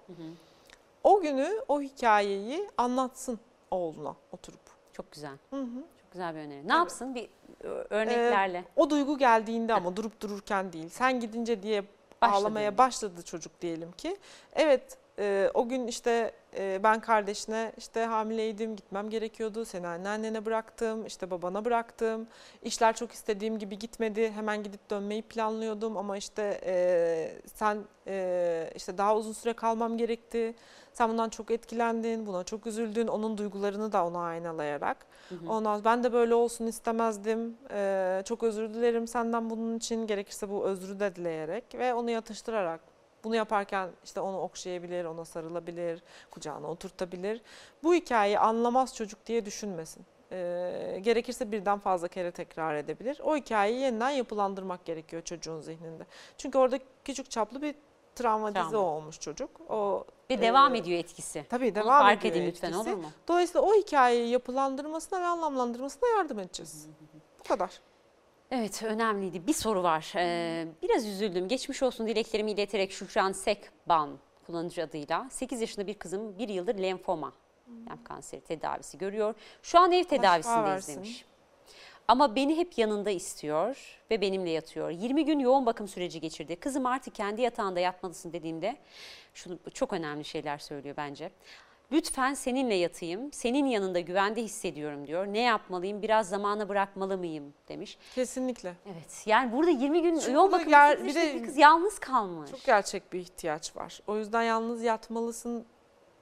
O günü, o hikayeyi anlatsın oğluna oturup. Çok güzel. Hı hı. Çok güzel bir öneri. Ne yapsın? Bir ö- örneklerle. O duygu geldiğinde ama durup dururken değil. Sen gidince diye Başladığında. ağlamaya başladı çocuk diyelim ki. Evet e, o gün işte e, ben kardeşine işte hamileydim gitmem gerekiyordu. Seni anneannene bıraktım işte babana bıraktım. İşler çok istediğim gibi gitmedi. Hemen gidip dönmeyi planlıyordum ama işte e, sen e, işte daha uzun süre kalmam gerekti. Sen bundan çok etkilendin, buna çok üzüldün. Onun duygularını da ona aynalayarak. Ondan sonra ben de böyle olsun istemezdim. Ee, çok özür dilerim senden bunun için. Gerekirse bu özrü de dileyerek ve onu yatıştırarak. Bunu yaparken işte onu okşayabilir, ona sarılabilir, kucağına oturtabilir. Bu hikayeyi anlamaz çocuk diye düşünmesin. Ee, gerekirse birden fazla kere tekrar edebilir. O hikayeyi yeniden yapılandırmak gerekiyor çocuğun zihninde. Çünkü orada küçük çaplı bir travmatize Travma. olmuş çocuk. O Ve e, devam ediyor etkisi. Tabii Onu devam fark ediyor edin lütfen etkisi. olur mu? Dolayısıyla o hikayeyi yapılandırmasına ve anlamlandırmasına yardım edeceğiz. Bu kadar. Evet önemliydi. Bir soru var. Ee, biraz üzüldüm. Geçmiş olsun dileklerimi ileterek Şükran Sekban kullanıcı adıyla 8 yaşında bir kızım bir yıldır lenfoma lenf kanseri tedavisi görüyor. Şu an ev tedavisindeyiz demiş. Ama beni hep yanında istiyor ve benimle yatıyor. 20 gün yoğun bakım süreci geçirdi. Kızım artık kendi yatağında yatmalısın dediğimde şunu çok önemli şeyler söylüyor bence. Lütfen seninle yatayım, senin yanında güvende hissediyorum diyor. Ne yapmalıyım, biraz zamana bırakmalı mıyım demiş. Kesinlikle. Evet yani burada 20 gün Çünkü yoğun bakımda ger- bir de- bir kız yalnız kalmış. Çok gerçek bir ihtiyaç var. O yüzden yalnız yatmalısın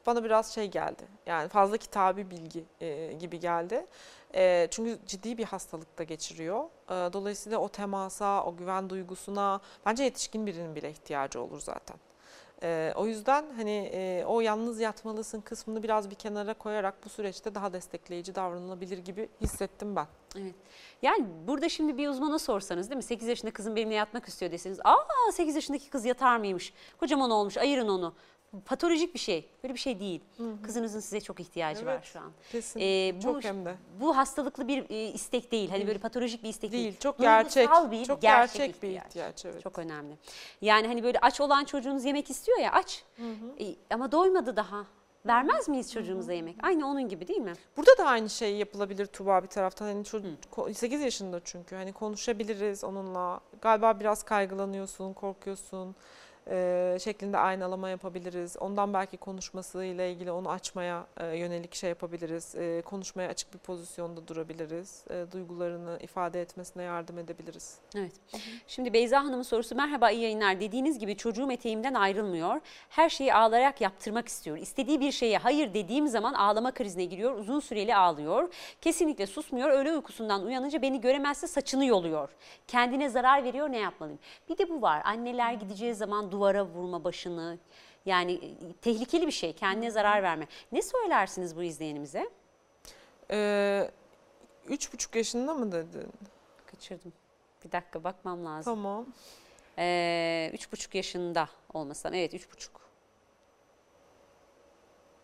bana biraz şey geldi. Yani fazla kitabi bilgi e, gibi geldi. E, çünkü ciddi bir hastalıkta geçiriyor. E, dolayısıyla o temasa, o güven duygusuna bence yetişkin birinin bile ihtiyacı olur zaten. E, o yüzden hani e, o yalnız yatmalısın kısmını biraz bir kenara koyarak bu süreçte daha destekleyici davranılabilir gibi hissettim ben. Evet. Yani burada şimdi bir uzmana sorsanız değil mi? 8 yaşında kızım benimle yatmak istiyor deseniz. Aa 8 yaşındaki kız yatar mıymış? Kocaman olmuş ayırın onu. Patolojik bir şey. Böyle bir şey değil. Kızınızın size çok ihtiyacı var Evet. şu an. Kesin. Ee, bu, çok hem de. bu hastalıklı bir e, istek değil. Hani böyle patolojik bir istek değil. Değil, çok Duygusal gerçek. bir çok gerçek gerçek, bir ihtiyaç. ihtiyaç. Evet. Çok önemli. Yani hani böyle aç olan çocuğunuz yemek istiyor ya aç. E, ama doymadı daha. Vermez miyiz çocuğumuza yemek? Aynı onun gibi değil mi? Burada da aynı şey yapılabilir Tuba bir taraftan. Hani çocuk 8 yaşında çünkü. Hani konuşabiliriz onunla. Galiba biraz kaygılanıyorsun, korkuyorsun. E, şeklinde aynalama yapabiliriz. Ondan belki konuşmasıyla ilgili onu açmaya e, yönelik şey yapabiliriz. E, konuşmaya açık bir pozisyonda durabiliriz. E, duygularını ifade etmesine yardım edebiliriz. Evet. Şimdi Beyza Hanım'ın sorusu merhaba iyi yayınlar. Dediğiniz gibi çocuğum eteğimden ayrılmıyor. Her şeyi ağlayarak yaptırmak istiyor. İstediği bir şeye hayır dediğim zaman ağlama krizine giriyor. Uzun süreli ağlıyor. Kesinlikle susmuyor. Öğle uykusundan uyanınca beni göremezse saçını yoluyor. Kendine zarar veriyor ne yapmalıyım? Bir de bu var. Anneler gideceği zaman duvara vurma başını. Yani e, tehlikeli bir şey. Kendine zarar verme. Ne söylersiniz bu izleyenimize? E, üç buçuk yaşında mı dedin? Kaçırdım. Bir dakika bakmam lazım. Tamam. Ee, üç buçuk yaşında olmasam. Evet üç buçuk.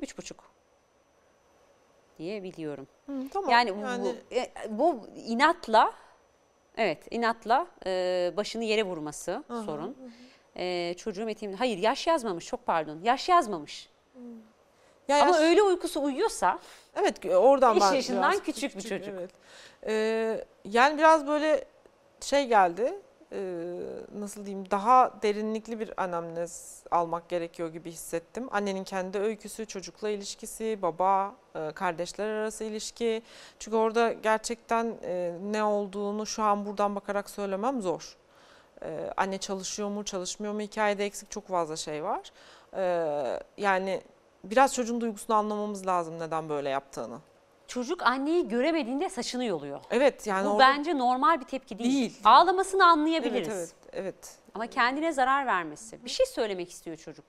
Üç buçuk diye biliyorum. Hı, tamam. Yani, bu, e, bu inatla evet inatla e, başını yere vurması Hı hı, sorun. E, çocuğum eteğimde hayır yaş yazmamış çok pardon yaş yazmamış. Ya Ama yaş- öyle uykusu uyuyorsa Evet oradan Beş ben yaşından biraz küçük bir çocuk. Evet. Ee, yani biraz böyle şey geldi. ee, nasıl diyeyim daha derinlikli bir anamnez almak gerekiyor gibi hissettim. Annenin kendi öyküsü, çocukla ilişkisi, baba, e, kardeşler arası ilişki. Çünkü orada gerçekten e, ne olduğunu şu an buradan bakarak söylemem zor. Ee, anne çalışıyor mu, çalışmıyor mu hikayede eksik çok fazla şey var. Ee, yani biraz çocuğun duygusunu anlamamız lazım neden böyle yaptığını. çocuk anneyi göremediğinde saçını yoluyor. Evet yani bu orada- bence normal bir tepki değil. Değil. Ağlamasını evet, anlayabiliriz. evet, evet. Ama kendine zarar vermesi. Bir şey söylemek istiyor çocuk.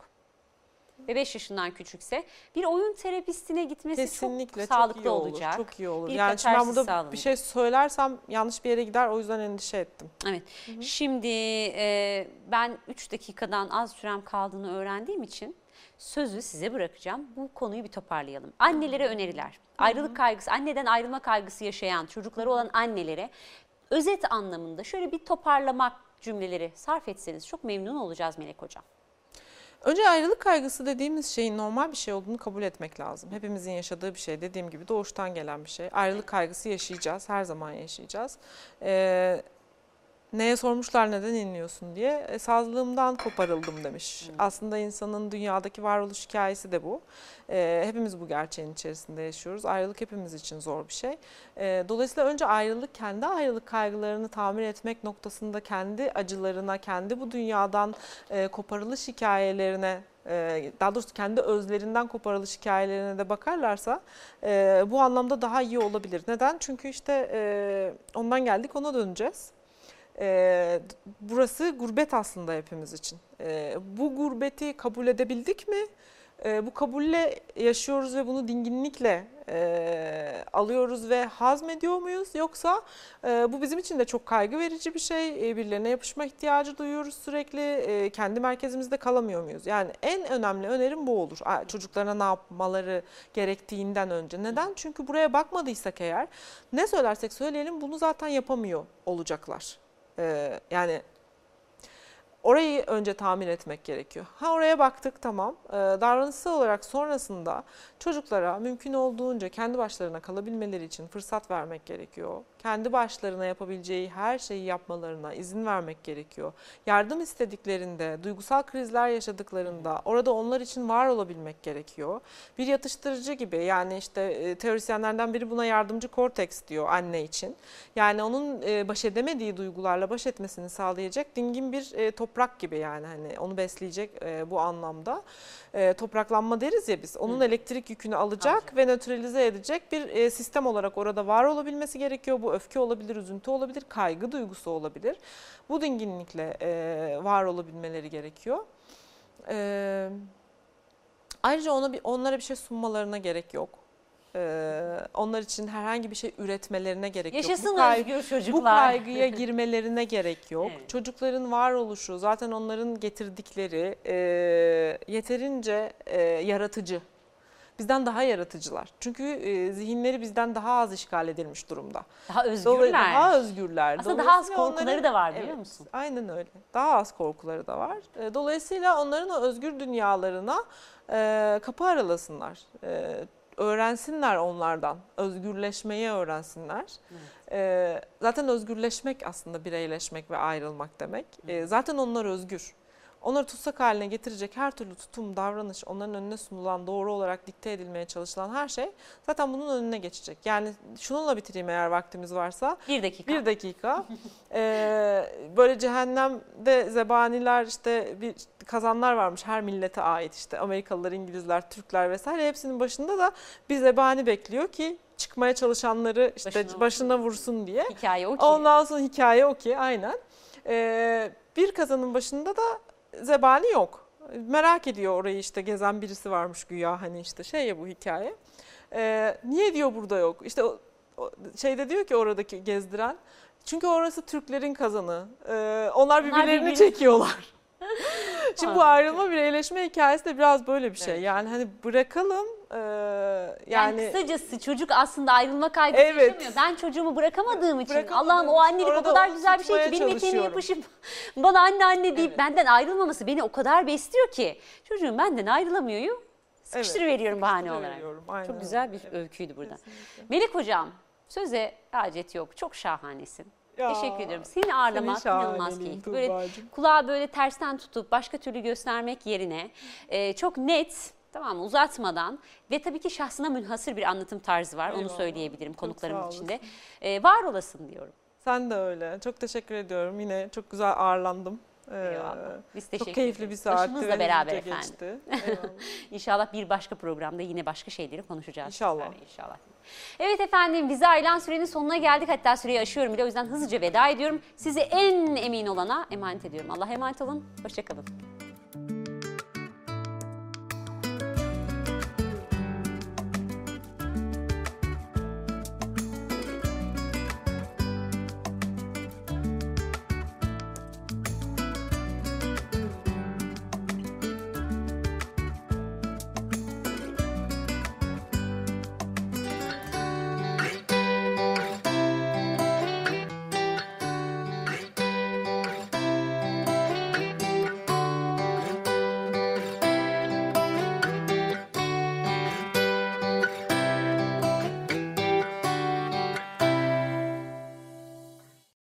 Ve 5 yaşından küçükse bir oyun terapistine gitmesi Kesinlikle çok çok, sağlıklı iyi olur. olacak. Çok iyi olur. Bir yani şimdi ben burada sağlanır. bir şey söylersem yanlış bir yere gider o yüzden endişe ettim. Evet. Şimdi e, ben 3 dakikadan az sürem kaldığını öğrendiğim için sözü size bırakacağım. Bu konuyu bir toparlayalım. Annelere öneriler. Ayrılık kaygısı, anneden ayrılma kaygısı yaşayan, çocukları olan annelere özet anlamında şöyle bir toparlamak cümleleri sarf etseniz çok memnun olacağız Melek Hocam. Önce ayrılık kaygısı dediğimiz şeyin normal bir şey olduğunu kabul etmek lazım. Hepimizin yaşadığı bir şey. Dediğim gibi doğuştan gelen bir şey. Ayrılık kaygısı yaşayacağız. Her zaman yaşayacağız. Ee, neye sormuşlar neden inliyorsun diye. E, sazlığımdan koparıldım demiş. Aslında insanın dünyadaki varoluş hikayesi de bu. Ee, hepimiz bu gerçeğin içerisinde yaşıyoruz. Ayrılık hepimiz için zor bir şey. Ee, dolayısıyla önce ayrılık, kendi ayrılık kaygılarını tamir etmek noktasında kendi acılarına, kendi bu dünyadan e, koparılış hikayelerine e, daha doğrusu kendi özlerinden koparılış hikayelerine de bakarlarsa e, bu anlamda daha iyi olabilir. Neden? Çünkü işte e, ondan geldik ona döneceğiz. E, burası gurbet aslında hepimiz için. E, bu gurbeti kabul edebildik mi? e, bu kabulle yaşıyoruz ve bunu dinginlikle e, alıyoruz ve hazmediyor muyuz? Yoksa e, bu bizim için de çok kaygı verici bir şey. E, birilerine yapışma ihtiyacı duyuyoruz sürekli. E, kendi merkezimizde kalamıyor muyuz? Yani en önemli önerim bu olur. Çocuklarına ne yapmaları gerektiğinden önce. Neden? Çünkü buraya bakmadıysak eğer ne söylersek söyleyelim bunu zaten yapamıyor olacaklar. E, yani Orayı önce tamir etmek gerekiyor. Ha oraya baktık tamam. Ee, davranışsal olarak sonrasında çocuklara mümkün olduğunca kendi başlarına kalabilmeleri için fırsat vermek gerekiyor. Kendi başlarına yapabileceği her şeyi yapmalarına izin vermek gerekiyor. Yardım istediklerinde, duygusal krizler yaşadıklarında orada onlar için var olabilmek gerekiyor. Bir yatıştırıcı gibi yani işte e, teorisyenlerden biri buna yardımcı korteks diyor anne için. Yani onun e, baş edemediği duygularla baş etmesini sağlayacak dingin bir e, toprak gibi yani hani onu besleyecek bu anlamda. Topraklanma deriz ya biz. Onun Hı. Elektrik yükünü alacak Alacak. ve nötralize edecek bir e, sistem olarak orada var olabilmesi gerekiyor. Bu öfke olabilir, üzüntü olabilir, kaygı duygusu olabilir. Bu dinginlikle e, var olabilmeleri gerekiyor. E, ayrıca ona bir, onlara bir şey sunmalarına gerek yok. E, onlar için herhangi bir şey üretmelerine gerek yok. Bu Yaşasın kay- özgür çocuklar. bu kaygıya [laughs] girmelerine gerek yok. Evet. Çocukların varoluşu zaten onların getirdikleri e, yeterince e, yaratıcı. Bizden daha yaratıcılar. Çünkü e, zihinleri bizden daha az işgal edilmiş durumda. Daha özgürler. daha özgürler. Aslında daha az korkuları onların- da var biliyor Evet, musun? Aynen öyle. Daha az korkuları da var. E, Dolayısıyla onların o özgür dünyalarına e, kapı aralasınlar. E, öğrensinler onlardan. Özgürleşmeyi öğrensinler. E, zaten özgürleşmek aslında bireyleşmek ve ayrılmak demek. E, zaten onlar özgür. Onları tutsak haline getirecek her türlü tutum, davranış, onların önüne sunulan, doğru olarak dikte edilmeye çalışılan her şey zaten bunun önüne geçecek. Yani şununla bitireyim eğer vaktimiz varsa. Bir dakika. Bir dakika. Ee, böyle cehennemde zebaniler işte bir kazanlar varmış her millete ait işte Amerikalılar, İngilizler, Türkler vesaire hepsinin başında da bir zebani bekliyor ki çıkmaya çalışanları işte Başına başına, vursun. diye. Hikaye o ki. Ondan sonra hikaye o ki aynen. Ee, bir kazanın başında da zebani yok. Merak ediyor orayı işte gezen birisi varmış güya hani işte şey ya bu hikaye. Ee, niye diyor burada yok? İşte o, o şeyde diyor ki oradaki gezdiren. Çünkü orası Türklerin kazanı. Ee, onlar birbirlerini birbirini- çekiyorlar. [laughs] Şimdi bu ayrılma bireyleşme hikayesi de biraz böyle bir şey. Yani hani bırakalım yani, yani, kısacası çocuk aslında ayrılma kaygısı Evet. yaşamıyor. Ben çocuğumu bırakamadığım için Allah'ım o annelik o kadar güzel bir şey ki benim eteğime yapışıp [laughs] bana anne anne deyip Evet. benden ayrılmaması beni o kadar besliyor ki çocuğum benden ayrılamıyor. Sıkıştırıveriyorum bahane olarak. Aynen Çok güzel bir öyküydü burada. Kesinlikle. Melek hocam söze hacet yok. Çok şahanesin. Ya, Teşekkür ediyorum. Seni ağırlamak senin inanılmaz keyifli. Böyle kulağı böyle tersten tutup başka türlü göstermek yerine e, çok net tamam mı uzatmadan ve tabii ki şahsına münhasır bir anlatım tarzı var. Onu Eyvallah. söyleyebilirim Çok konuklarımız sağ içinde. E, var olasın diyorum. Sen de öyle. Çok teşekkür ediyorum. Yine çok güzel ağırlandım. Ee, Eyvallah. Biz teşekkür çok keyifli bir saatti. Başımızla beraber efendim. [laughs] İnşallah bir başka programda yine başka şeyleri konuşacağız. İnşallah. sizlerle, inşallah. Evet efendim bize ayrılan sürenin sonuna geldik. Hatta süreyi aşıyorum bile o yüzden hızlıca veda ediyorum. Sizi en emin olana emanet ediyorum. Allah'a emanet olun. Hoşçakalın.